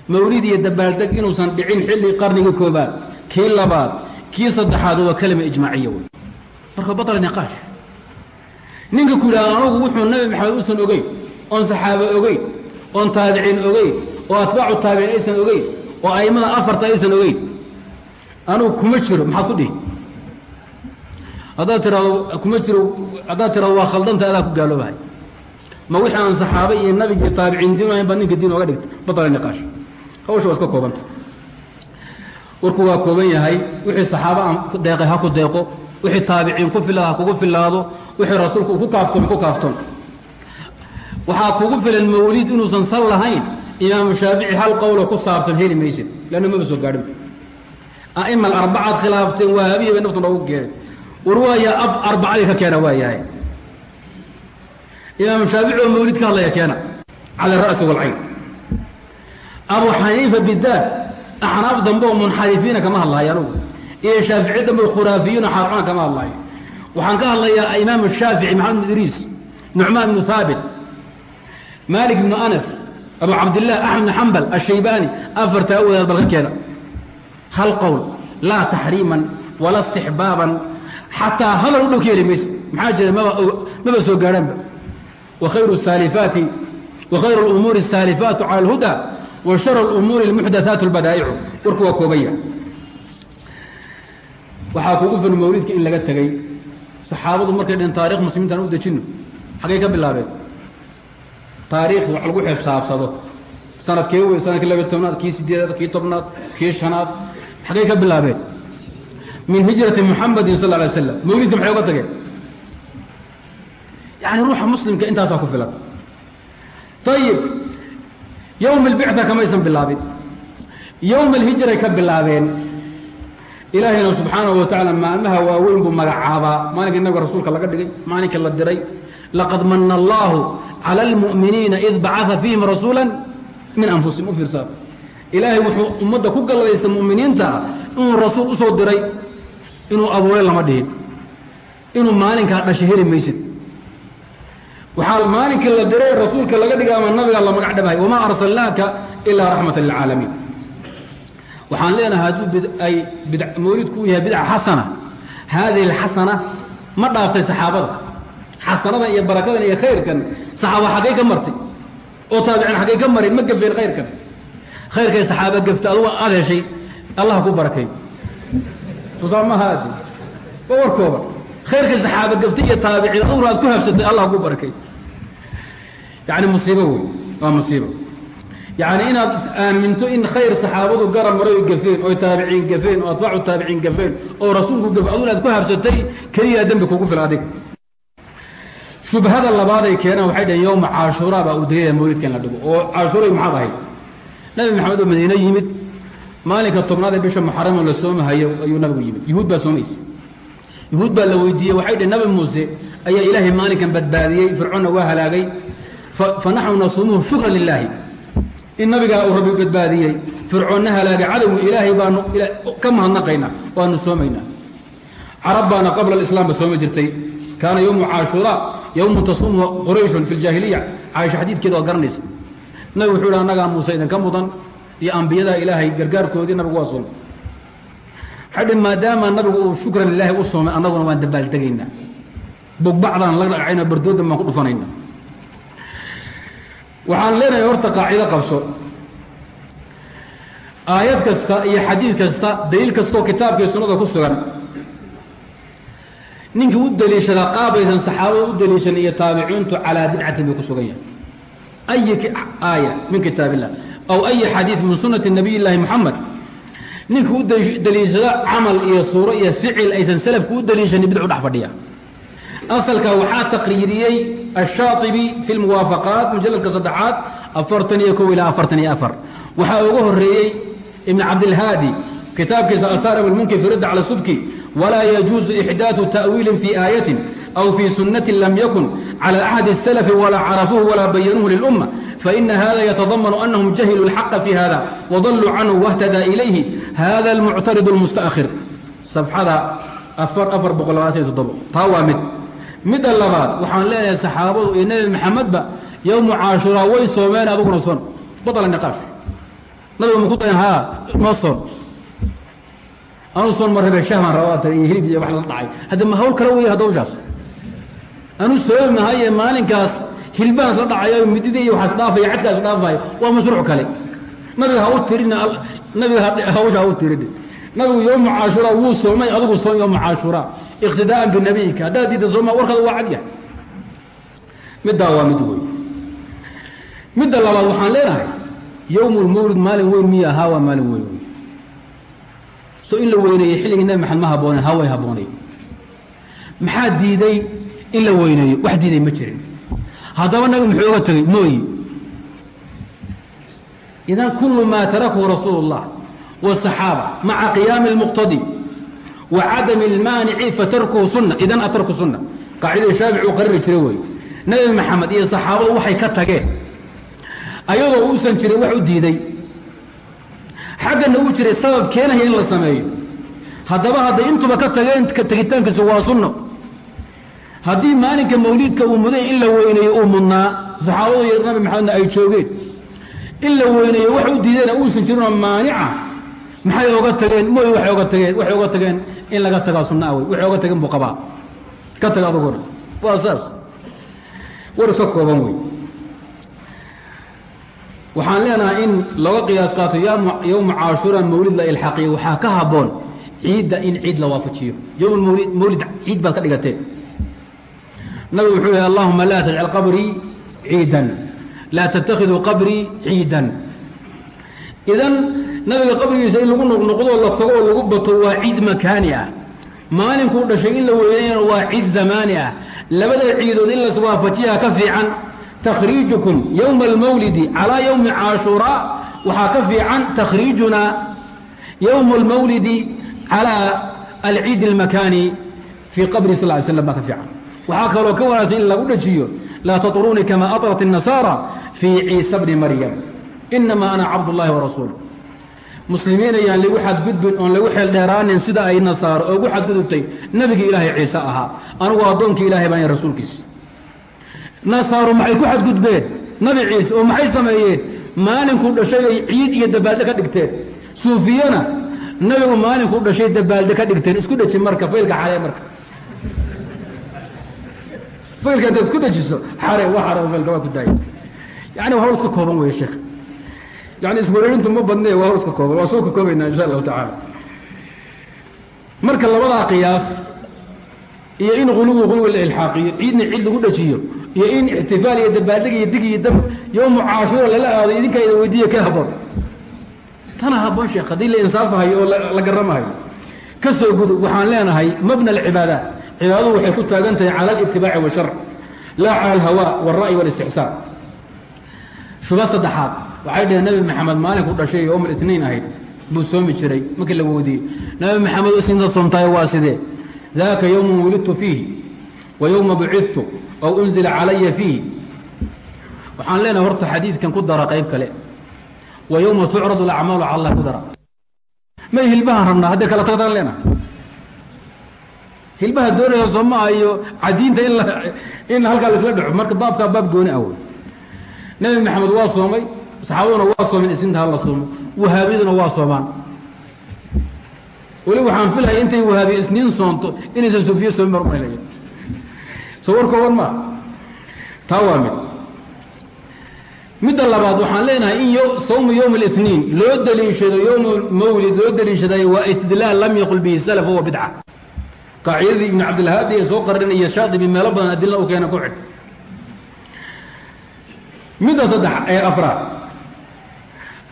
mawlid iyo dabaaldeg inuusan dhicin xilli qarnigii koobaad kii labaad kii saddexaad waa kalima ijmaaciya wey marka baطla niqaash ninka ku yidhahdo anugu wuxuu nabi maxamed uusan ogeyn oon saxaabo ogeyn oon taabiciin ogeyn oo atbaacu taabiciin aysan ogeyn oo a'immada afarta aysan ogeyn. Anugu kuma jiro maxaad ku dhihi? Haddaad tiraado kuma jiro haddaad tiraado waa khaldanta adaa ku gaaloobahay. Ma wixii aan saxaabe iyo nabigi taabiciin diin ahayn baa ninka diin oga dhigta baطla niqaash. Hawsha waa iska koobanta warku waa kooban yahay wixii saxaaba aan deeqay ha ku deeqo wixii taabiciin ku filada ha kugu filaado wixii rasuulku uu ku kaaftoon ku kaaftoon waxaa kugu filan mawliid inuusan sal lahayn imaamu shaafici hal qowlo ku saabsan heli maysid leanna maba soo gaadhin. A'ima alarbacaad khilaafteen waahabiya bay naftu noogu keeneen. War waaya ab arbacadii ka keena waa yahay. Imaamu shaafici oo mawlid ka hadlaya keena cala ara'si waalcayn abu xaniifa bidaad axnaaf dambe oo munxarifiina kama hadlahay anugu iyo shaafici dambe khuraafiyuuna xaarcona kama hadlayo waxaan ka hadlayaa imaamu shaafici maxamed ibnu idriis nucmaan ibnu haabit maalik ibnu anas abu cabdilah axmed xambal ashaybaani afartaa wadaad balqadkeeda hal qowl laa taxriiman walaa istixbaaban xataa hadal u dhow ka heli mayse maxaa jira? Maba soo gaadhaanba wakhayru saalifaati wakhayru alumuuri asaalifaatu cala alhuda wa sharu alumuuri almuxdathaatu albadaa'icu warku waa koobaya waxaa kugu fil mawlidka in laga tegey saxaabadu markay dheen taarikh muslimiintaan u dejinno xaggay ka bilaabeen. Taariikhda wax lagu xeebsaabsado sanadkee wey sannadkii labay tobnaad kii sideedaad kii tobnaad kii shanaad xaggay ka bilaabeen. Min hijrati muxamadin sal alay slam mawlidka maxay uga tageen? Yani ruuxa muslimka intaasaa ku filan. Ayib yowma albicta kamaysan bilaabin. Yowma alhijiray ka bilaabeen ilaahayna subxaanahu wa tacaala maalmaha waaweyn buu magacaabaa maalinka nabiga rasuulka laga dhigay maalinka la diray laqad mana allaahu cala almu'miniina id bacaa fiihim rasuula min anfusihim. U fiirsaa ilaahay wuxuu ummadda ku gallaysta mu'miniinta ah inuu rasuul u soo diray inuu abuuray lama dhihin inuu maalinkaa dhashay heli maysid. Waxaa maalinkii la diray rasuulka laga dhigay ama nabigaa la magacdhabahay wamaa arsalnaaka ilaa raxmata lilcaalamiin waxaan leenahay hadduu ay mawlidku u yahay bidca xasana haadihi alxasana ma dhaaftay saxaabada. Xasanadan iyo barakadan iyo khayrkan saxaaba xaggay ka martay oo taabiciin xaggay ka marin ma gefeen khayrkan. Khayrkay saxaaba gefta adugu aad heshay allah ku barakay. Tusaa maha adi waa warkooba. Khayrkay saxaaba geftay iyo taabiciin aduguna aad ku habsatay allah ku barakay. Yacni musiibo wey waa musiibo yacni inaad aaminto in khayr saxaabadu garab maray oy gafeen oy taabiciin gafeen oo atbaacu taabiciin gafeen oo rasuulku gaf aduna aad ku habsatay keliyaa dembi kugu fil adiga shubhada labaaday keenaan waxay dhaheen yowma caashuuraa baa uu degaya mawlidka in la dhigo oo caashuuray maxaad ahayd nabi maxamed oo madiine yimid. Maalinka tobnaad ee bisha muxaramo la soomahayo ayuu nabigu yimid. Yuhuud baa soomaysa. Yuhuud baa la weydiiyey waxay dhaheen nabi muuse ayaa ilaahay maalinkan badbaadiyey fircoonna waa halaagay. Fa naxnu nasuumuhu shukran lilaahi in nabigaa uu rabbi badbaadiyey fircoonna halaagay cadowga ilaahay baanu ka mahadnaqaynaa waanu soomaynaa carab baana qabla alislaamba soomi jirtay. Kaana yowmu caashuuraa yowmu tasuumu qurayshun fi ljaahiliya caaisha xadiidkeeda waad garanaysa. Nabigu wuxuu hi annagaa muuse idinka mudan iyo ambiyadaa ilaahay gargaarkoodii nabigu waa soomay waxay dhi maadaama nabigu uu shukran lilaahi u soomay annaguna waan dabaaltegaynaa bugbacdaan la dhacayna bardoodan baan ku dhufanayna waxaan leenahay horta qaacido qabso. Aayad kasta iyo xadiid kasta daliil kastaoo kitaabkii sunnada ku sugan. Ninkii u daliishadaa qaabaysan saxaabada u daliishan iyo taabiciintu calaa bidcatin bay ku sugan yahay ay aaya min kitaab illah aw ay xadiid min sunati nabiy llaahi moxamed ninkii u daliishada camal iyo suuro iyo ficil aysan selafku u daliishanin bidcu dhex fadhiya. Asalkaa waxaa taqriiriyey الshaaطibi fi اlmuwaafaqaaت mujaladka saddexaad afartan iyo ko ilaa afartan iyo afar waxaa uga horeeyey ibn cabdilhaadi kitaabkiisa asaarm اlmunkir fi radd calى subki walaa yajuuزu إxdaaثu ta'wiili fi aayaةi أو في سنة لم يكن على أحد السلف ولا عرفوه ولا بينوه للأمة فإن هذا يتضمن أنهم جهلوا الحق في هذا وضلوا عنه واهتدى إليه هذا المعترض المستأخر midda labaad waxaan leenahay saxaabadu iyo nebi maxamedba yowmu caashuraa way soomeen aduguna soon. Badala niqaash nabiga maku dayn haa noo soon. Anuu soon ma rabe shahbaan rabaata iyo hilib iyo wax la dhacay. Hadda ma hawl kale wey hadda hawshaas anuu soomi mahaye maalinkaas hilbaans la dhacayo midida iyo waxaas dhaafayo cadkaas dhaafayo waa mashruuc kale. Nabiga ha u tirina nabiga hawsha ha u tirin nabigu yowmu caashuura wuu soomay adigu soom yowmu caashuura iqtidaa'an binabiyika haddaad diidda sooma warkaada waa cadya middaa waa mid wey midda labaad waxaan leenahay yowmu lmawlid maalin weyn miya haa waa maalin weyn. Wey so in la weyneeyey xilligii nabi maxamed ma habooneen haa way haboonay. Maxaa diiday in la weyneeyo? Wax diiday ma jirin. Haddaba nabi muxuu oga tegey mooyi idan kulu maa tarakahu rasuulu الlah والصaxaabة maca qiyaami الmuqtadي wa cadami اlmaanici fatarkuhu sunna idan atarku sunna qaacidada shaafici uu qariri jira wey nebi maxamed iyo saxaabadu waxay ka tageen ayadoo uusan jirin wax u diiday xaggana uu jiray sabab keenaya in la sameeyo haddaba hadday intuba ka tageen tegitaankiisu waa sunno haddii maalinka mawliidka uu muday in la weyneeyo uu mudnaa saxaabadu iyo nabi maxamedna ay joogeen in la weyneeyo wax u diidayna uusan jirinoo maanica maxay oga tageen? Mooy waxay oga tageen? Waxay oga tageen in laga tagaa sunnaa wey waxay oga tageen buu qabaa ka taga aduguna waa saas. War iska kooban wey waxaan leenahay in looga qiyaas qaato yowma caashura mawlid la ilxaqiyo waxaa ka haboon ciidda in ciid la waafajiyo. Yowm mawlid ciid baad ka dhigateen. Nabigu wuxuu yihi allahuma laa tajcal qabrii ciidan. Laa tattakhiduu qabrii ciidan. Idan nabiga qabrigiisa in lagu noqnoqdoo la tago oo lagu bato waa ciid makaani ah maalinkuu dhashay in la weynayana waa ciid zamaani ah labada ciidood in las waafajiyaa ka fiican تkriiجكم يوم المwلد عalى يوم cاشhuراء waxaa ka fiican تkriiجuna يوم المwلد عalى العيid الmakاni في qبri sل ل sلم baa ka fiican waxaa kaloo ka wanaagsan in lagu dhajiyo laa تطرونi كama أطرت النasاaرى في عيiسى بن maryم إنma أna cabd اللahi وrasuuل muslimiin ayaan lagu xadgudbin oon lagu xeel dheeraanin sida ay nasaaro oogu xadgudubtay nebigii ilaahay ciise ahaa. Anugu addoonkii ilahay baan rasuulkiisa nasaaru maxay ku xadgudbeen? Nabi ciise oo maxay sameeyeen? Maalinkuu dhashay ay ciid iyo dabaalde ka dhigteen. Suufiyana nabigu maalinkuu dhashay dabaalde ka dhigteen. Isku dheji marka faylka xaree marka. Faylka intaad isku dhejiso xare wa xare faylka waa ku daaya yani hawl iska kooban weeye sheekh yani iswareerintu ma badne waa hawl iska kooban waa soo ka koobaynaa insha allahu tacaala. Marka labadaa qiyaas iyo in uluwi la ilxaaqiyo ciidna ciid lagu dhajiyo iyo in ixtifaal iyo dabaaldeg iyo dig iyo dam yowmu caashuura lala aado idinkaa ida weydiiya ka haboon tana haboon sheekh haddii la insaafahayo oo la garamahayo ka soo gudub waxaan leenahay mabna alcibaadaat. Cibaadadu waxay ku taagan tahay cala alitibaaci washarc laa cala alhawa wاlra'yi wاlistixsaan shuba saddexaad waxay dhaheen nebi maxamed maalinku dhashay yom litniin ahayd. Buu soomi jiray markii la weydiiyey. Nebi maxamed isniinta soomtahay waa sidee? Daaka yowma welidtu fiihi wa yowma bucidtu ow unzila calaya fiihi. Waxaan leenahay horta xadiidkan ku dara qayb kale. Wa yowma tucradu alacmaalu cala allah ku dara may hilbahaan rabnaa hadday kala tagtaan leenahay hilbaha doonaysa soo ma cadiinta in in halkaa laisla dhaco. Marka baabkaa baab gooni ah wey nebi maxamed waa soomay saxaabaduna waa soomeen isinta hala soomo wahaabiyaduna waa soomaan weli waxaan filaya intay wahaabiye isniin soonto inaysan suufiye soomi mar umalaya soo war kooban maa taa waa mid midda labaad waxaan leenahay in sawmu yowm اlاثniin loo deliishado yowm mawlid loo deliishaday waa istidlaal lam yaqul bihi salaf huwa bidca qaacidadii ibn cabdilhaadi ee soo qarinaya shaadibi meelo badan adilna u keena ku xidh midda saddex ee afraad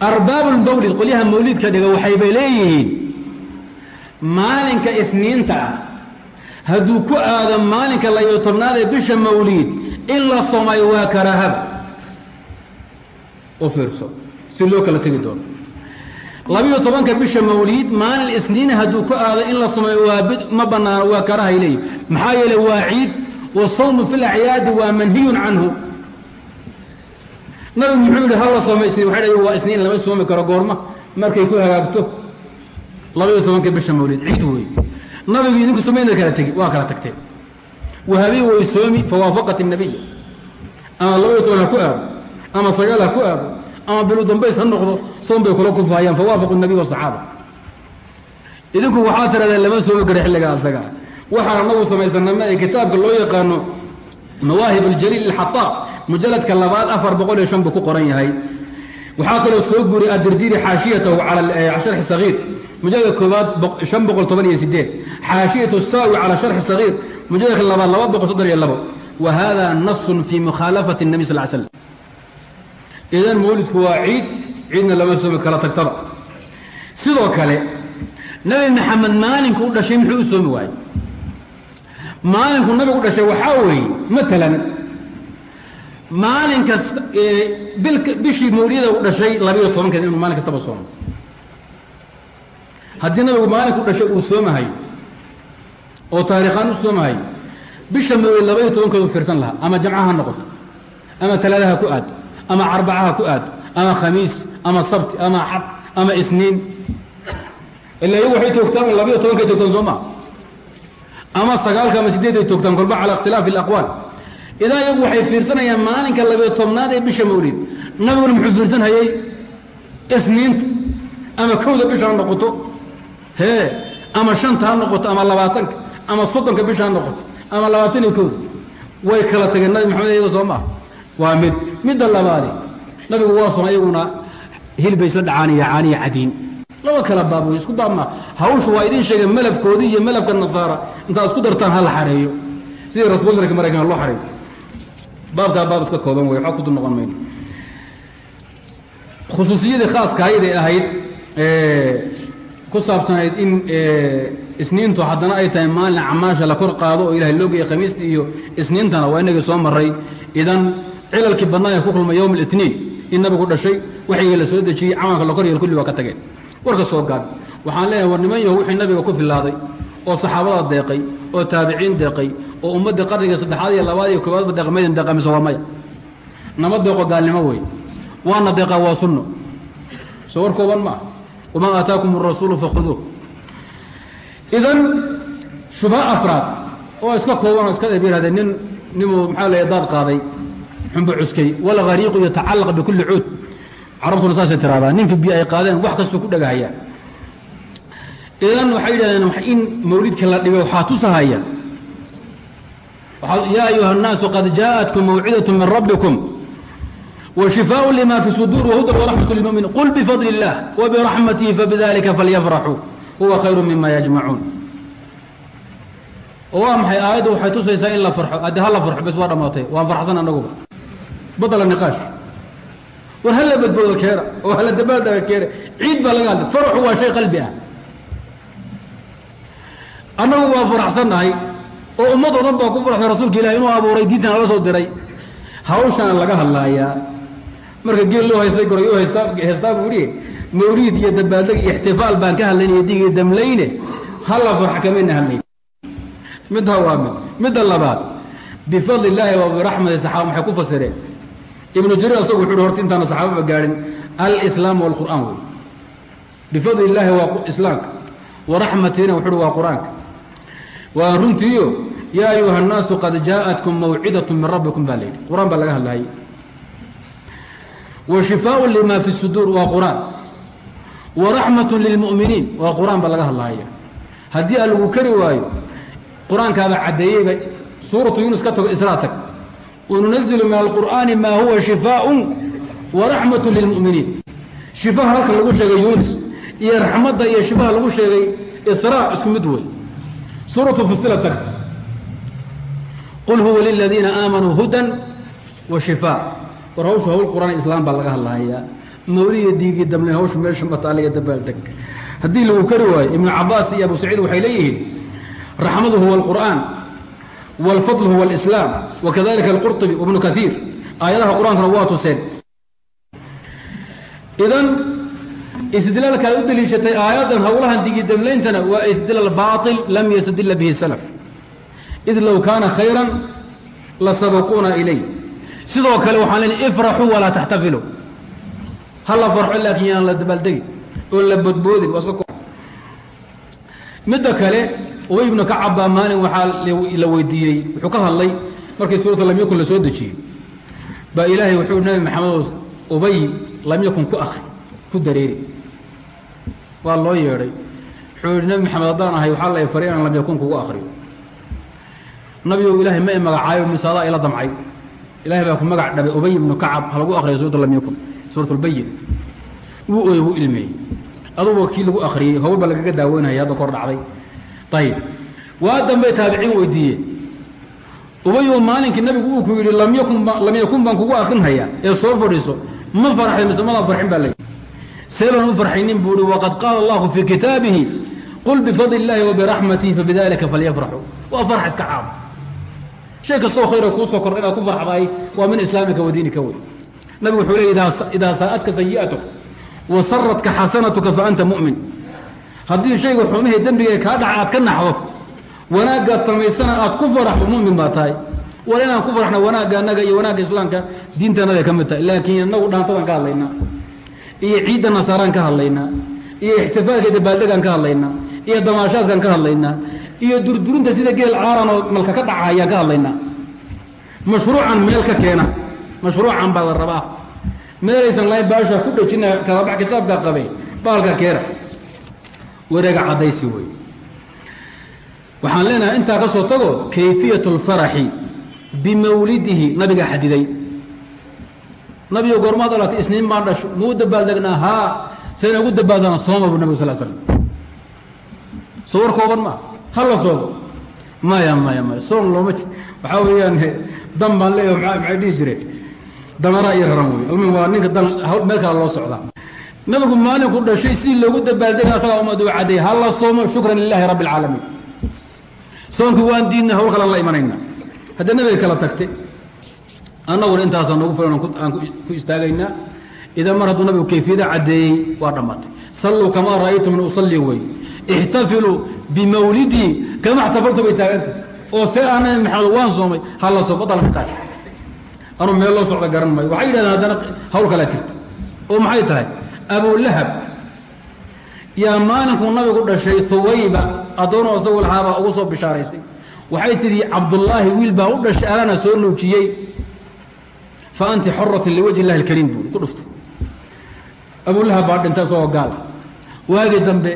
arbaab اlmawlid qolyaha mawlidka dhiga waxay bay leeyihiin. Maalinka isniinta ah hadduu ku aado maalinka layo tobnaad ee bisha mawliid in la somayo waa karaahaba u fiirso si loo kala tegi doono. Labiyo tobanka bisha mawliid maalin isniina hadduu ku aado in la somayo waa ma banaano waa karahay leeyihi maxaa yeele waa ciid wasawmu fi lacyaadi waa manhiyun canhu nabigu muxuu yihi hala sooma isniin waxay dha waa isniin lama soomi karo goorma markay ku hagaagto labaiyo tobanka bisha mawlid ciid wey nabigu idinku samayna kala tegi waa kala tagteen wahaabiyi way soomi fawaafaqat الnabiy ama labaiyo toban ha ku aado ama sagaal ha ku aado ama bilu dambays ha noqdo soom bay kula kufaayaan fawaafaqu الnabiy waصaxaaba idinku waxaa tirahdeen lama soomi karo xilligaa asaga waxaan anagu samaysana ee kitaabka loo yaqaano mawaahib اljaliil اxaطaa mujaladka labaad afar boqol iyo shan buu ku qoran yahay waxaa kaloo soo guri adirdiiri xaashiyatahu calى sharxi sagiir mujaladka koobaad شhan boqol toban iyo sideed xaashiyatu saawi calى sharxi sagiir mujaladka labaad laba boqol soddon iyo labo wa hada nasun fii mukhaalafati الnabi sal slm idan mawlidku waa ciid ciidna lama soomi kala tagtaba sidoo kale nebi maxamed maalinku u dhashay muxuu u soomi waayey Maalinku nabigu dhashay waxaa weeye maalan maalin kasta bishii mawliyada u dhashay labiyo tobankeed inuu maalin kastaba soomo. Haddii nabigu maalinku dhashay uu soomahayo oo taarikhaan u soomahayo bisha mawlid labaiyo tobankeed u fiirsan lahaa ama jamca ha noqoto ama talaada ha ku aado ama carbaca ha ku aado ama khamiis ama sabti ama cad ama isniin ila iyagu waxay joogtaan labiyo tobankay joogtaan soo ama sagaalka ama sideed ay toogtaan kolba cala ikhtilaafi alaqwaal idaa iyagu waxay fiirsanayaan maalinka labiyo tobnaad ee bisha mawlid nabiguna muxuu fiirsan hayey isniinta ama kowda bisha ha noqoto? Hee ama shanta ha noqoto ama labaatanka ama soddonka bisha ha noqoto ama labaatan iyo kowda? Way kala tageen nabi maxamed iyaga soo maaha waa mid midda labaadi. Nabigu waa sona iyaguna hilbay isla dhacaaniya caaniya cadiin laba kala baab wey isku baab maa hawshu waa idiin sheegeen malafkoodii iyo malafka nasaara. Intaad isku dartaan ha la xareeyo. Sidii rasbulka maraykan loo xareeyo. Baabkaa baab iska kooban wey waxba ku dul noqon mayno. Khusuusiyadii khaaska hayday ahayd ku saabsanayd in isniintu haddana ay tahay maalin acmaasha la kor qaado oo ilahay loogeeya khamiista iyo isniintana waa inagii soo maray idan cilalkii badnaa ee ku kulmay yowm اlitniin in nabigu dhashay waxyga la soo dejiyey camalka la kor yeel kulli waa ka tageen. Warka soo gaad waxaan leeyahay war niman yaho wixii nabiga ku filaaday oo saxaabada deeqay oo taabiciin deeqay oo ummaddii qarniga saddexaad iyo labaad iyo koobaadba deeqa maydin deeqa mise waa maya. Nama deeqo gaalnimo wey waana deeqaa waa sunno. Soo war kooban ma wamaa aataakum الrasuulu fakhuduuh. Idan shubha afraad oo iska kooban oo iska ebyirhade nin nimuu maxaa la daad qaaday xumba cuskay walgariiqu yatacallaq bikulli cuud carabtuna saasay tiraahdaa ninka biyo ay qaadeen wax kastuu ku dhagahayaa idan waxay yidhahdeen in mawlidka la dhibay waxaa tusahaya yaa ayuha الnaasu qad jaaءatkum mawcidaة min rabbikum وشفاء لma في صدور وهdى ورحمة للمؤمiن قل بفضل الله وبرحمته فبذلika فليفرحوا huوa khayر مima يجمعوuن waa maxay aayaddu waxay tusaysaa in la farxo addi ha la farxo bes waa dhamaatay waan farxsan anaguba badla نiqaaش war hala badboodo keena oo hala dabaadaga keena ciid baa laga hadlay farxu waa shay qalbi ah. Annagu waa faraxsannahay oo ummad o dhan baa ku farxsay rasuulka ilahi inuu abuuray diintan ala soo diray. Hawshaana laga hadlaayaa marka geel loo haystay goray u haystaa heestaa buu ihi iyo dabaaldeg iyo ixtifaal baan ka hadlaynaya dig iyo damlayne halla farx kamayna hadlayn middaa waa mid. Midda labaad bifadli illaahi wa biraxmati saxaaba maxay ku fasireen ibnu jariir asagu wuxu uhi horta intaana saxaababa gaadhin alislaam waalqur'aan wey bifadli illaahi waa islaamka waraxmatiina wuxu uhi waa qur-aanka waa runtiiyo yaa ayuha الnaasu qad jaaءatkum mawcidaة min rabbikum baa layidhi qur-aan baa laga hadlayay wa shifaaء lima fi الsuduur waa qur-aan wa raxmaة lilmu'miniin waa qur-aan baa laga hadlaya haddii a lagu kari waayo qur-aankaaba caddeeyeyba suuratu yunus ka tago israa tag wanunazilu min alqur'aani ma huwa shifaaء waraxmaة lilmu'miniin shifaha halka lagu sheegay yunis iyo raxmadda iyo shifaha lagu sheegay israa isku mid wey suuratu fusila tag qul huwa liladiina aamanuu hudan wa shifaa. War hawshu hawl quraan islaam baa laga hadlahayaa. Mawliya diigii damle hawshu meesha mataaliya dabaaldeg haddii lagu kari waayo ibnu cabaas iyo abu saciid waxay leeyihiin raxmadu huwa alqur'aan wاlfadl huwa alislaam wakadalika alqurطubi wabnu kaiir aayadaha qur-aankana waa tuseen idan istidlaalka ay u deliishatay aayaddan howlahan digi damlayntana waa istidlaal baaطil lam yastadila bihi salaf id low kaana khayra la sabaquuna ilay sidoo kale waxaan leeay ifraxuu walaa taxtafiluu ha la farxo laakiin yaan la dabaaldegi oon la bodboodin waa iska midda kale ubay ibnu kacab maalin waxaa la weydiiyey wuxuu ka hadlay markii suurata lam yakun la dejiyey. Baa ilaahay wuxuu nabi maxamed ubay lam yakun ku akri ku dareeri. Waa loo yeedhay. Wuxuu yihi nabi maxamed haddaan ahay waxaa la faray inaan lam yakun kugu akriyo nabigu ilaahay ma i magacaayo misaadaa ila damcay. Ilahay baa ku magac dhabay ubay ibnu kacab ha lagu akriyo suurata lam yakun suurat wuu ooye wuu ilmeeyey aduba kii lagu akriyey hawl baa lagaga daaweynaya hadda kor dhacday. Ayib waa dambey taabiciin weydiiye ubayo maalinkii nabigu uu ku yidhi lam yakun baan kugu akrinhaya ee soo fadhiiso ma farxay mise madaan farxin? baa layihi see baan u farxaynin buu hi waqad qaala allahu fii kitaabihi qul bifadli illaahi wabiraxmatihi fabidalika falyafraxuu waa farx iska caam. Shay kastoo khayra kuu soo kordha inaad ku farxdaay waa min islaamika wa diinika wey nabigu wuxuu leey idaa saa'adka sayi'atuk wa saradka xasanatuka fa anta mu'min. Haddii shayga xumihii dembiga kaa dhaca aad ka naxdo wanaaggaad samaysana aad ku faraxdo mu'min baa tahay. War inaan ku farxna wanaagga annaga iyo wanaagga islaamka diintannaday ka mid tahay. Laakiin innagu dhaantadaan ka hadlaynaa. Iyo ciidda nasaaraan ka hadlaynaa. Iyo ixtifaalka dabaaldegaan ka hadlaynaa. Iyo damaashaadkaan ka hadlaynaa. Iyo durdurinta sida geel caaran oo malka ka dhaca ayaan ka hadlaynaa. Mashruucan meel ka keena. Mashruucan baa la rabaa meelaysan lahayn baasha ku dhejina kalabax kitaabka qabay baalka keena wareega caddaysi wey waxaan leenahay intaa ka soo tago kayfiyat اlfaraxi bimawlidihi nabiga xadiday. Nabigo goormaad dhalatay isniin baan dhasho muu dabaaldegnaa haa sayna ugu dabaaldana sooma bu nabig sal slam soo kooban maa hala soomo maya maya maya soom looma ji waxaa weeyaan dan baan leeya maxay dhihi jireen damaraa iyo raran wey almuhim waa ninka dan meel kale loo socdaa nabigu maalinku dhashay si loogu dabaaldega asagaa ummaddu cadday hala soomo? Shukran lilahi rabbi اlcaalamiin soonkii waan diidna hawl kalaan la imanayna. Haddee nabiga kala tagte annaguna intaasaan noogu filan aan ku istaagaynaa idan mar hadduu nabigu kayfiyada caddeeyey waa dhammatay salluu kamaa ra'aytumni usallii wey ixtafiluu bimawlidii kama xtafaltu bay taagantah oo see ah nabi waan soomay. Hala soom badala nitaash anuu meel loo socda garan maayo. Waxay yidhahdeen haddana hawl kalaa jirta oo maxay tahay? Abulahab yaa maalinkuu nabigu dhashay huwayba addoonoo isagu lahaabaa ugu soo bishaaraysay. Waxay tidhi cabdullaahi wiil baa u dhashay alana soo nuujiyey fa anti xoratin liwajhi illahi alkariim buui ku dhuftay. Abulahab baa dhintay isagoo gaal. Waagii dambe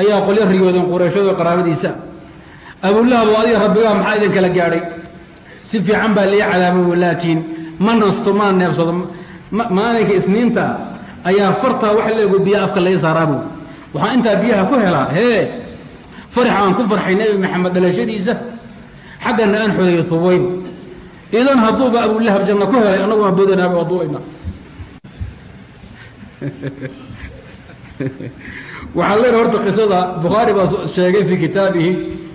ayaa qolyo riyoodeen qureeshado qaraabadiisa abulahab oo adiga rabbigaa maxaa idin kala gaadhay si fiican baa lii cadaabay laakiin ma nasto mana neebsado maalinka isniinta ayaa fartaa wax leego biya afka laga saaraabu waxaan intaa biyaha ku helaa hee farx aan ku farxay nebi maxamed dhalashadiisa xaggana aan xodeeyo hubayb idan hadduuba abulahab janna ku helay annaguna boodanaaba waa duulayna. Waxaan leenahay horta qisada bukhaari baa sheegay fii kitaabihi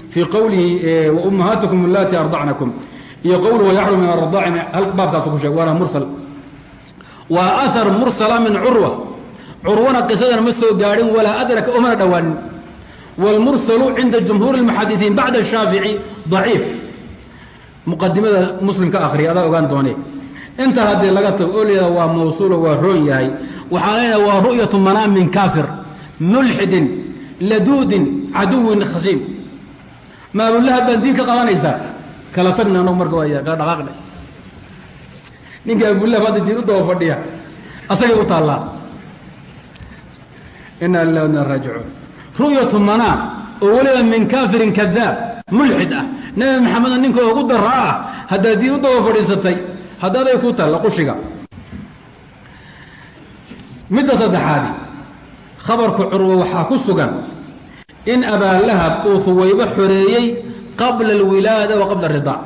fii qowlihi waummahaatikum allaati ardacnakum iyo qowluhu yaxrum min aradaaci hal baabkaasu ku sheegay waana mursal waa ahar mursala min curwa curwana qisadan ma soo gaadhin walaa adraka umana dhowaanin wاlmursalu cinda jumhuuri اlmuxadiثiin bacda الshaafici ضaciif muqadimada muslim ka akriya adaa ogaan doone inta haddii laga tago oo leeda waa mawsuulo waa roon yahay waxaa leedaha waa ru'yaةu manaamin kaafir mulxidin laduudin caduwin khasiim ma abulahab baan diin ka qadanaysaa kala tagna anag marka waa kala dhaqaaqna ninka abulahab hadda diin u daba fadhiya asagay u taallaa. Ina lilah ina raajicuun. Ru'yatu manaam oo weliba min kaafirin kadaab mulxid ah. Nebi maxameda ninka ugu dara ah haddaad diin u daba fadhiisatay haddaaday ku taalla qushiga. Midda saddexaadi khabarku curwa waxaa ku sugan in abaalahab uu huwaybo xoreeyey qabla alwilaada wa qabla aridaac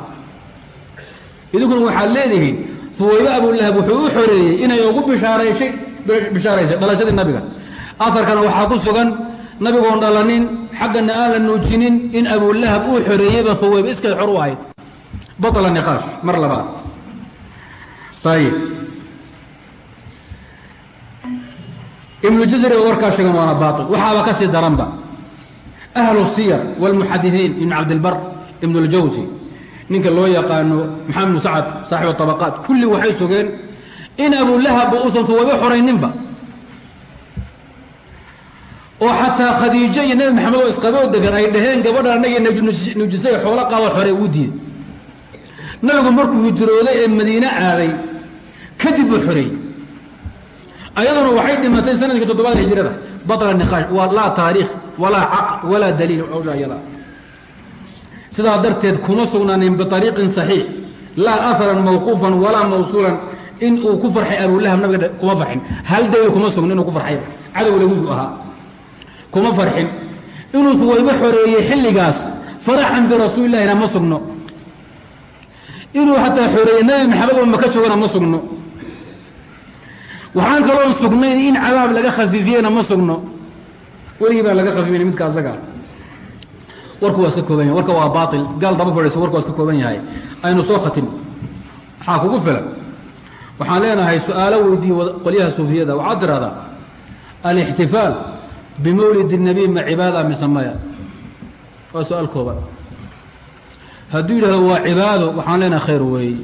idinkuna waxaad leedihiin huwaybo abulahab wuxuu u xoreeyey inay ugu bishaaraysay bishaaraysay dhalashadii nabiga. Aarkana waxaa ku sugan nabigoon dhalanin xaggana aan la nuujinin in abulahab uu xoreeyeyba huwayba iskay xor u ahayd. Baطla niqaash mar labaad. Ayib ibnu jazri warkaa sheegan waana baail waxaaba ka daranba ahlu siyar wاlmuxadiثiin ibn cabdilbar ibn اljawsi ninka loo yaqaano maxamed bnu sacad saaxibu طabaqaat kulli waxay sugeen in abulahabba uusan huwaybo xorayninba oo xataa khadiijo iyo nebi maxamed oo isqaboo degan ay dhaheen gabadha anagii nuujisay xoolo qaado xore uu diiday nabigu markuu hijrooday ee madiine aaday kadib buu xoreeyey ayaduna waxay dhimatay sannadkii toddobaad hijrada. Batla niqaash laa taariikh walaa caql walaa daliil hawsha ayada. Sidaa darteed kuma sugnaanin biariiqin saxiix. Laa aharan mawquufan walaa mawsuulan. In uu ku farxay abulahab nabiga kuma farxin. Hal daliil kuma sugna inuu ku farxayba cadow lagudu ahaa. Kuma farxin. Inuu huwaybo xoreeyey xilligaas faraxan birasuulilahina ma sugno. Inuu xataa xoreeyey nebi maxamed oo maka joogana ma sugno waxaan kaloon sugnayn in cadaab laga khafiifiyeyna ma sugno. Weligii baan laga khafiifin midka asaga. Warku waa iska kooban yahay. Warka waa baail gaal daba fadhiiso warku waa iska kooban yahay. Aynu soo khatim waxaa kugu filan. Waxaan leenahay su'aalo weydiiye qolyaha suufiyada. Waxaad tidhahdaa alixtifaal bimawlid الnabiy ma cibaada mise maya? Waa su'aal kooban. Hadduu yidhahdo waa cibaado waxaan leenahay khayr weeye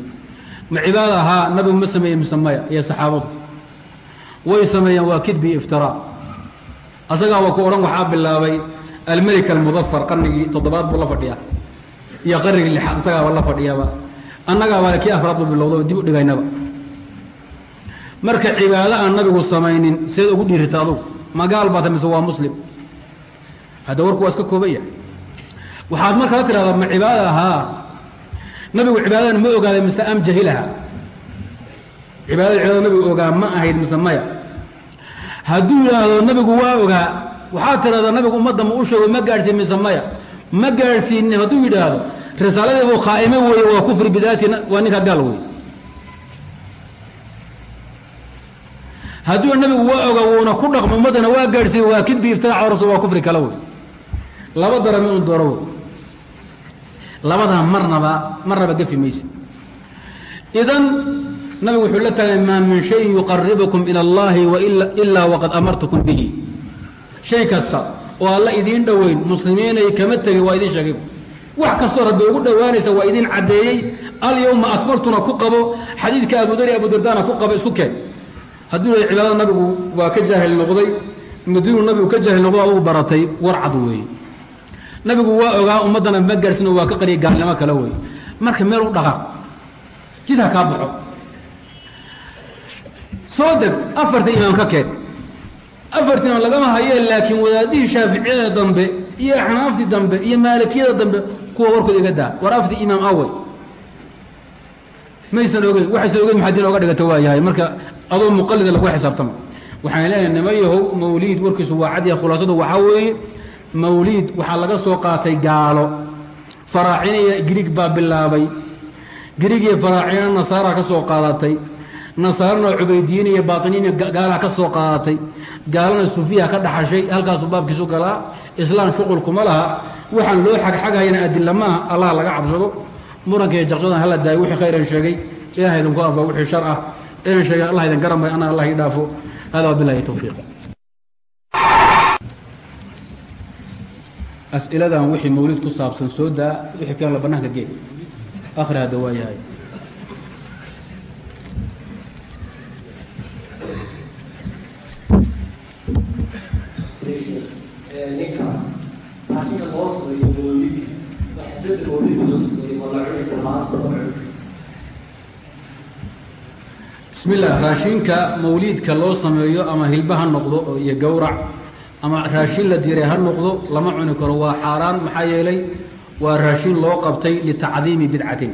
ma cibaado ahaa nabigu ma sameeye mise maya? Iyo saxaabadu way sameeyeen waa kidbi iftiraa asagaaba ku odhan waxaa bilaabay almelik almudafar qarnigii toddobaad buu la fadhiyaa iyo qarnigii lixaad isagaaba la fadhiyaba annagaabaa kii afraad buu bilowda dib u dhigaynaba. Marka cibaado aan nabigu samaynin seed ugu dhiirita adugu magaal baata mise waa muslim. Hadda warku waa iska kooban yahay waxaad markaa tidhahdaa ma cibaada ahaa? Nabigu cibaadadan ma ogaaday mise am jahilaha cibaadada cibaadada nabigu ogaa ma ahayd mise maya. Hadduu yidhaahdo nabigu waa ogaa waxaad tidhahdaa nabigu ummadda ma u sheego ma gaadhsiin mise maya. Ma gaadhsiinin hadduu yidhaahdo risaaladiibuu khaa'ime weeye waa kufri bidaati waa ninka gaal wey hadduu nabigu waa oga wuuna ku dhaqmo ummaddana waa gaadhsiiye waa kidbi ibtidaac rasul waa kufri kale wey laba darami un dooro wey labadaa marnaba marnaba gafi maysid. Idan nabigu wuxuu la taagay maa min shayin yuqaribukum ila اllahi ilaa waqad amartukum bihi. Shay kasta oo alla idiin dhoweyn muslimiinay kama tegin waa idiin sheegay. Wax kastoo rabbi ugu dhowaanaysa waa idiin caddeeyey alyowma akmaltuna ku qabo xadiidka abudari abudardana ku qabo isku keen. Hadduu yahay cibaadada nabigu waa ka jaahil noqday madiinu nabigu ka jaahil noqdo adugu baratay war cad weeye. Nabigu waa ogaa ummaddana ma gaarsin waa ka qariya gaalnimo kale wey marka meel u dhaqaaq jid ha kaa baxo soo deg afarta imaam ka keen. Afarta imaam lagama hayee laakiin wadaadihii shaaficiyada dambe iyo axnaaftii dambe iyo maalikiyada dambe kuwa warkood iga daa. War afartii imaam awey maysan ogeyn waxaysan ogeyn maxaa diin oga dhigata waa marka adoo muqalida lagu xisaabtama waxaan leenahay nima yahow mawliid warkiisu waa cadiya khulaasadu waxaa weeye mawliid waxaa laga soo qaatay gaalo. Faraaciniya griig baa bilaabay. Griig iyo faraacina nasaara ka soo qaadatay nasaarana cubaydiyiin iyo baatiniin gaalaha ka soo qaadatay. Gaalana sufiyaha ka dhaxashay halkaasuu baabkiisu galaa. Islaam shuqulkuma laha. Waxaan loo xagxagayana adila maaha allah laga cabsado. Muranka iyo jaqsadan hala daayo wixii khayran sheegay ilaha idinku anfa wixii shar ah. Idan sheegay allah idin garan bay allah ii dhaafo. Hada wabilahi towfiiq as'iladan wixii mawlid ku saabsan soo daa wixii kalena bannaanka gee akhri hadda waa yahay ninka raashinka bismi illah raashinka mawliidka loo sameeyo ama hilba ha noqdo iyo gowrac ama raashin la diray ha noqdo lama cuni karo. Waa xaaraan maxaa yeelay waa raashin loo qabtay litacdiimi bidcatin.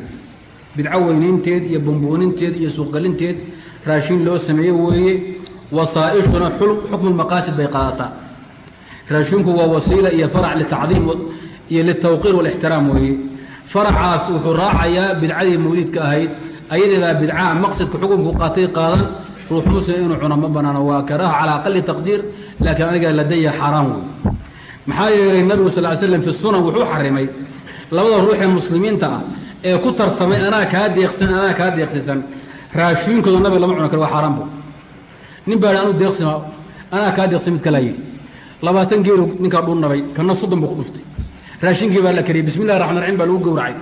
Bidco weynaynteed iyo bumbuuninteed iyo suuqgelinteed raashin loo sameeye weeye. Wasaa'ishuna xukmu lmaqaasid bay qaadataa raashinku waa wasiila iyo farac litacdiim iyo litawqiir walixtiraam weeye faracaas wuxuu raacayaa bidcadii mawliidka ahayd ayadeedaa bidcaha maqsadka xukunku qaatay qaadan ruux muslim inuu cuno ma banaano waa karaaha calaa aqali taqdiir laakiin aniga ladaya xaaraan wey maxaa yeelay nabigu sal ly slam fi sunan wuxuu xarimay labada ruuxee muslimiinta ah ee ku tartamay anaa kaa deeqsan anaa kaa deeqsisan. Raashiinkooda nabiga lama cuni karo waa xaaraan bu nin baa anu deeqsima anaa kaa deeqsan mid kalaa yidhi labaatan geelu ninkaa dhuunnabay kana soddon buu ku dhuftay raashinkii baa la kariyey bismi llahi raxman raxiim baa lagu gowracay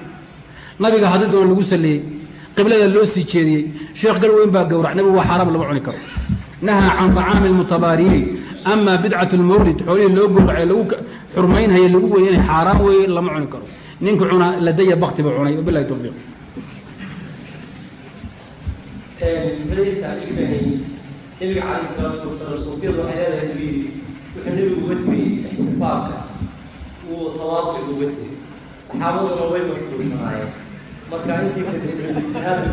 nabiga haddi doona lagu salleeyey qiblada loo sii jeediyey sheekh garweyn baa gowrac nabigu waa xaaraam lama cuni karo nahaa can طacaami اlmutabaariyiin ama bidcaة اlmawlid xoolihii loo gowracay lagu xurmaynhaye lagu weeye inay xaaraan weeye lama cuni karo ninka cunaa ladaya bakti buu cunay wabilahi towfiiq maraysa ifahey nebiga calayh salaatu wasalaam suufiyadu waxay leedahay buu yidhi wuxuu nebigu uga tegay ixtifaalka wuu tawaaduc uga tegay saxaabaduna way mashquulshanaayeen marka intii kadibjihaada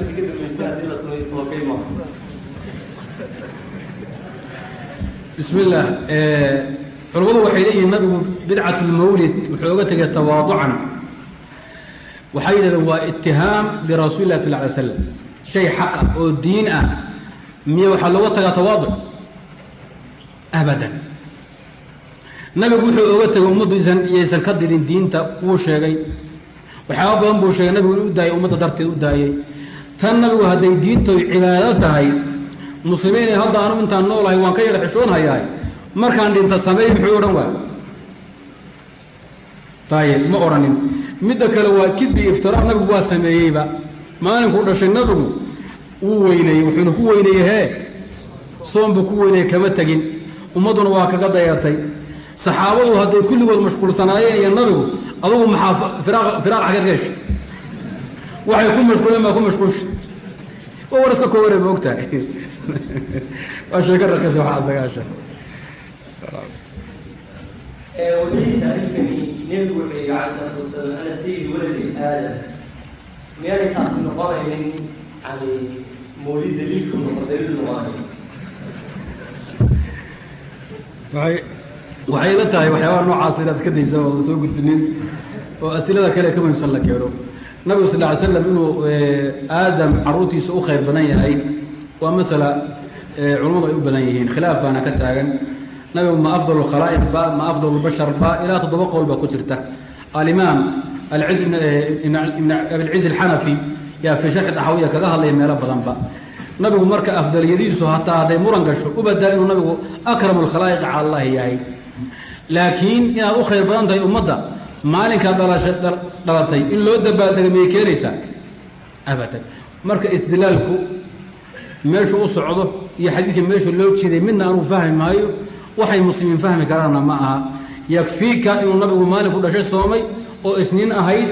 intii ka dambaysa haddii la sameeyo sookayma bismi illaah eh, culamadu waxay leeyihiin nabigu bidcat lmawlid wuxuu uga tegay tawaaducan. Waxay yidhahdeen waa itihaam birasuuli sal ly slam shay xaq ah oo diin ah. Miye waxaa looga tagaa tawaaduc abadan. Nabigu wuxuu oga tegay ummaddu iyaysan ka didin diinta wuu sheegay. Waxyaaba badan buu sheegay nabigu in u daayay ummadda darteed u daayey tan nabigu hadday diintoy cibaado tahay muslimiinay hadda anu intaan noolahay waan ka yara xishoonhayahay markaan dhinta sameey muxuu odhan waay tayib ma odhanin midda kale waa kidbi iftiraaq nabigu waa sameeyeyba. Maalinkuu dhashay nabigu wuu weyneeyey wuxuuna ku weyneeyey hee. Soon buu ku weyneeyey kama tegin ummadduna waa kaga dayatay. Saxaabadu hadday kulligood mashquulsanaayeen iyo nabigu adugu maxaa firaaq xageed ka heshay? Waxay ku mashquuleen baa ku mashquulsha wa war iska koobane ma ogtahay? Waa sheeko rakasi waxa asagaasha wadadiisa arrinkani nebigu wuxuu yihi cala salaatu wasalaam ana sayid waladi aadam. Miyaanay taasi noqonaynin yani mawlid noqon daliil noqonayo waay waxay la tahay waxyaabaha noocaas inaad iska daysa oo soo gudbinin oo asilada kale ka muhimsan la keeno. Nabigu sal ly slam inuu aadam caruurtiisa u khayr badan yahay waa masala culummadu ay u badan yihiin khilaaf baana ka taagan. Nabigu ma afdal khalaa'iq ba ma afdal bashar ba ilaa toddoba qowl baa ku jirta. Alimaam alciz ibn abilciz alxanafi yaa fii sharxi daxawiya kaga hadlaya meelo badanba nabigu marka afdalyadiisu hataa hadday muran gasho u badaa inuu nabigu akramu lkhalaa'iqi cala allahi yahay. Laakiin inaad u khayr badan tahay ummadda maalinkaad dhalasha dhalatay in loo dabaaldega miyay keenaysaa? Abadan. Marka isdilaalku meeshu u socdo iyo xadiidka meeshu loo jeeday midna anuu fahmi maayo waxay muslimiin fahmi karaanna ma aha. Yakfiika inuu nabigu maalinku dhashay soomay oo isniin ahayd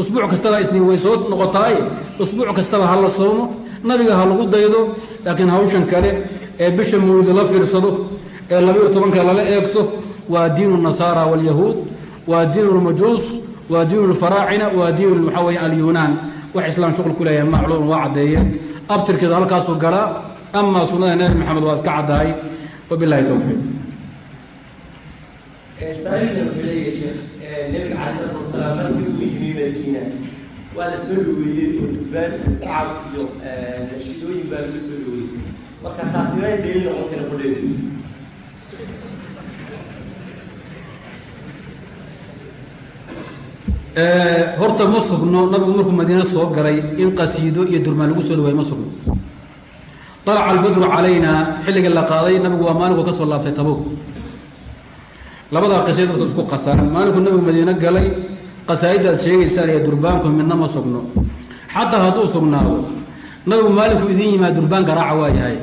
usbuuc kastaba isniin way soo noqotaaye usbuuc kastaba ha la soomo nabiga ha lagu daydo laakiin hawshan kale ee bisha mawlida la fiirsado ee labayo tobanka lala eegto waa diinu nasaara waalyahuud waa diinu lmajuus waa diinu lfaraacina waa diinu waxaa weeye alyunaan wax islaam shuqul ku leeyahay macluum waa caddeeyeen abtirkeeda halkaasuu galaa amaa sunnada nebi maxamed waa iska caddahay wabilahi towfiiq saailkan wuxuu leeyahay sheekh nebiga cala salaatu wasalaam markii uu yimi madiina waa la soo dhaweeyey oo sacab iyo nashiidooyin baa lagu soo dhaweeyey marka taasi may daliil noqon kara qudheedu horta ma sugno nabigu markuu madiine soo galay in qasiido iyo durmaan lagu soo dhawaay ma sugno. طalaca albadru calayna xilligii la qaaday nabigu waa maalinku ka soo laabtay tabog labadaa qisay dadku isku qasaan. Maalinku nabigu madiine galay qasaa'idaad sheegaysaan iyo durbaanku midna ma sugno. Xataa hadduu sugnaado nabigu maalinku idin yimaad durbaan garaaca waa yahay.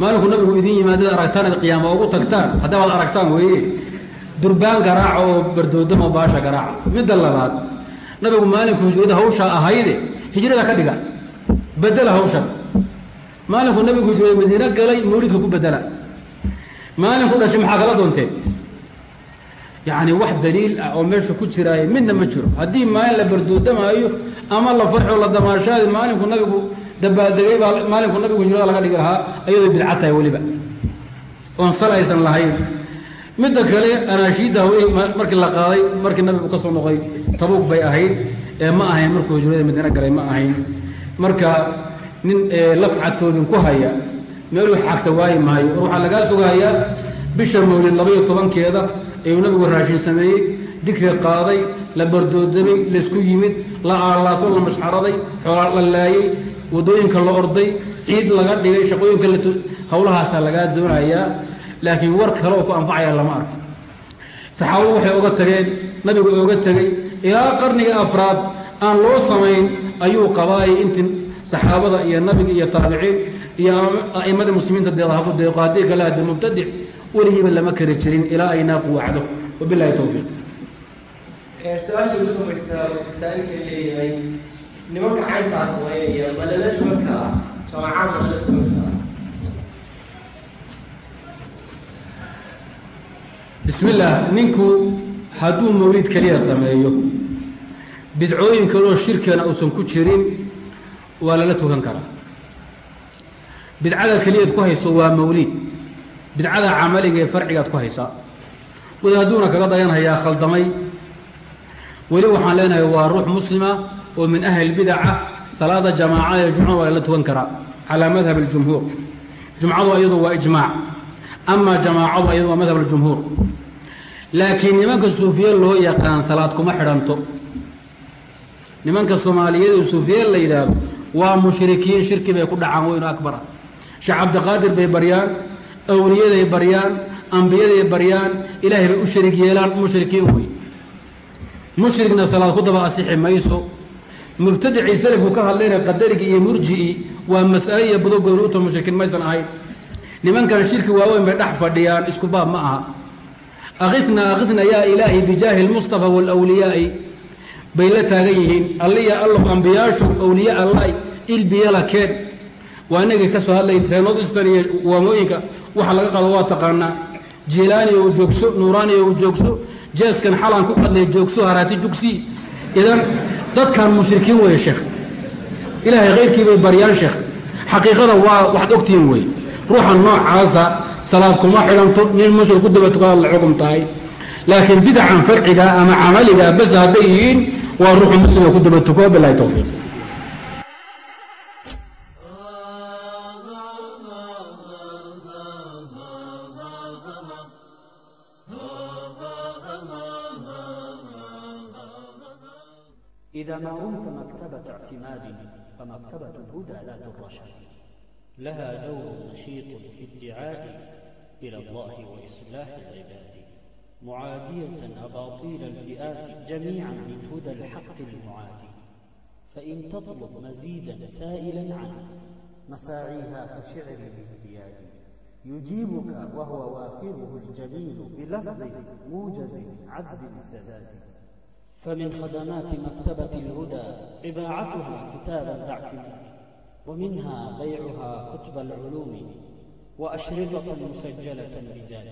Maalinku nabigu idin yimaadad aragtaan ad qiyaama ugu tagtaan haddabaad aragtaan weeye. Durbaan garaaca oo bardoodamo baasha garaaca midda labaad nabigu maalinku hijrada hawshaa ahayde hijrada ka dhiga bedela hawshan maalinku nabigu hijrada madiine galay mawlidka ku bedela maalinku dhashay maxaa kala doonteen yacni wax daliil ah oo meesha ku jiraayo midna ma jiro. Haddii maalin la bardoodamaayo ama la farxo la damaashaadi maalinku nabigu dabaaldegay baa maalinku nabigu hijrada laga dhigi lahaa ayadoo bidca tahay weliba. Oon sal aysan lahayn. Midda kale anaashiidda hawey markii la qaaday markii nabigu ka soo noqday tabuug bay ahayd ee ma ahayn markuu hijrada madiine galay ma ahayn. Marka nin lafcatoobin ku haya meeluu xaagta waayi maayo war waxaa lagaa sugahayaa bisha mawlid labaiyo tobankeeda ayuu nabigu raashin sameeyey dikri qaaday la bardoodamay laysku yimid la aalaaso la mashxaraday xoolaa la laayey waddooyinka la orday ciid laga dhigay shaqooyinka la hawlahaasaa lagaa doonayaa laakiin war kale oo ku anfacaya lama arko. Saxaabadu waxay oga tageen nabigu oga tegey ilaa qarniga afraad aan loo samayn ayuu qabaayay intii saxaabada iyo nabiga iyo taabiciin iyo a'immada muslimiinta deedahaku deeqo. Haddii kale haddi mubtadic weligiiba lama kari jirin ilaa ay naaqu wacdo wabilahi towfiiq su'aasha ugu dambaysa masaa'ilka leeyahay nimanka caynkaa samaynaya ma lala tugan karaa jamacaan ma lala tugan karaa bismi illaah ninku hadduu mawlid keliya sameeyo bidcooyin kaloo shirkana uusan ku jirin waa lala tukan karaa. Bidcada keliyaad ku hayso waa mawlid bidcada camaliga ee farcigaad ku haysaa wadaadduuna kaga dayanhayaa khaldamay. Weli waxaan leenahay waa ruux muslima oo min ahli bidaca salaada jamaacada ee jumcada waa lala tukan karaa calaa madhab اljumhuur jumcadu iyadu waa ijmaac amaa jamaacadu iyadu waa madhab اljumhuur laakiin nimanka suufiye loo yaqaan salaad kuma xidhanto. Nimanka soomaaliyeed ee suufiye la yidhaahdo waa mushrikiin shirki bay ku dhacaan weynu akbara sheekh cabdiqaadir bay baryaan awliyaday baryaan ambiyaday baryaan ilaahay bay u sharig yeelaan mushrikiin wey mushrigna salaad ku daba asixi mayso. Mubtadicii salafku ka hadlayna qadarigii iyo murji'ii waa mas'ale iyo badogooni uta mushrikiin maysan ahayn. Nimankan shirki waaweyn bay dhex fadhiyaan isku baab ma aha. Akitna akitna yaa ilaahi bijaahi lmustafa waalawliyaa'i bay la taagan yihiin. Alliya allow ambiyaashu awliya allah ilbiyala keen waa inagii ka soo hadlay reenodistan iyo waamooyinka. Waxa laga qado waa taqaanaa. Jilaani ou joogso nuuraani ou joogso jeeskan xalan ku qadlay joogso haraati jugsi. Idan dadkan mushrikiin weeye sheekh. Ilaahay khayrkii bay baryaan sheekh. Xaqiiqada waa waxaad ogtihiin wey ruuxa noocaasa salaad kuma xidhanto nin mushrik ku daba tukada la xukum tahay. Laakiin bidacan farciga ama camaliga bas hadday yihiin waa ruuxu muslimga ku daba tuko towfiiq إذا ما رمت مكتبة اعتماد فمكتبة الهدى ذات الرشد لها دور نشيط في الدعاء إلى الله وإصلاح العباد معادية أباطيل الفئات جميعا من هدى الحق المعادي فإن تطلب مزيدا سائلا عنه مساعيها فشعر الازدياد يجيبك وهو وافره الجميل بلفظ موجز عذب سداد فمن خدمات مكتبة الهدى طباعتها كتابا باعتماد ومنها بيعها كتب العلوم وأشرطة مسجلة بزاد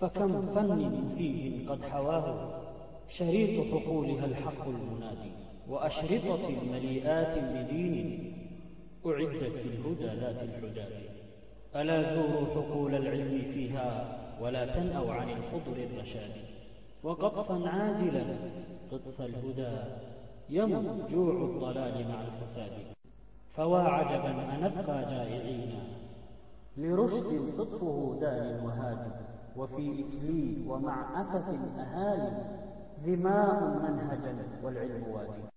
فكم فن فيه قد حواه شريط حقولها الحق المنادي وأشرطة مليئات بدين أعدت في الهدى ذات الحداد ألا زوروا حقول العلم فيها ولا تنأوا عن الخضر الرشاد وقطفا عادلا لطف الهدى يمر جوع الضلال مع الفساد فوا عجبا أنبقى نبقى جائعين لرشد قطفه دان وهاد وفي إسلي ومع أسف أهالي ذماء منهجا والعلم وادي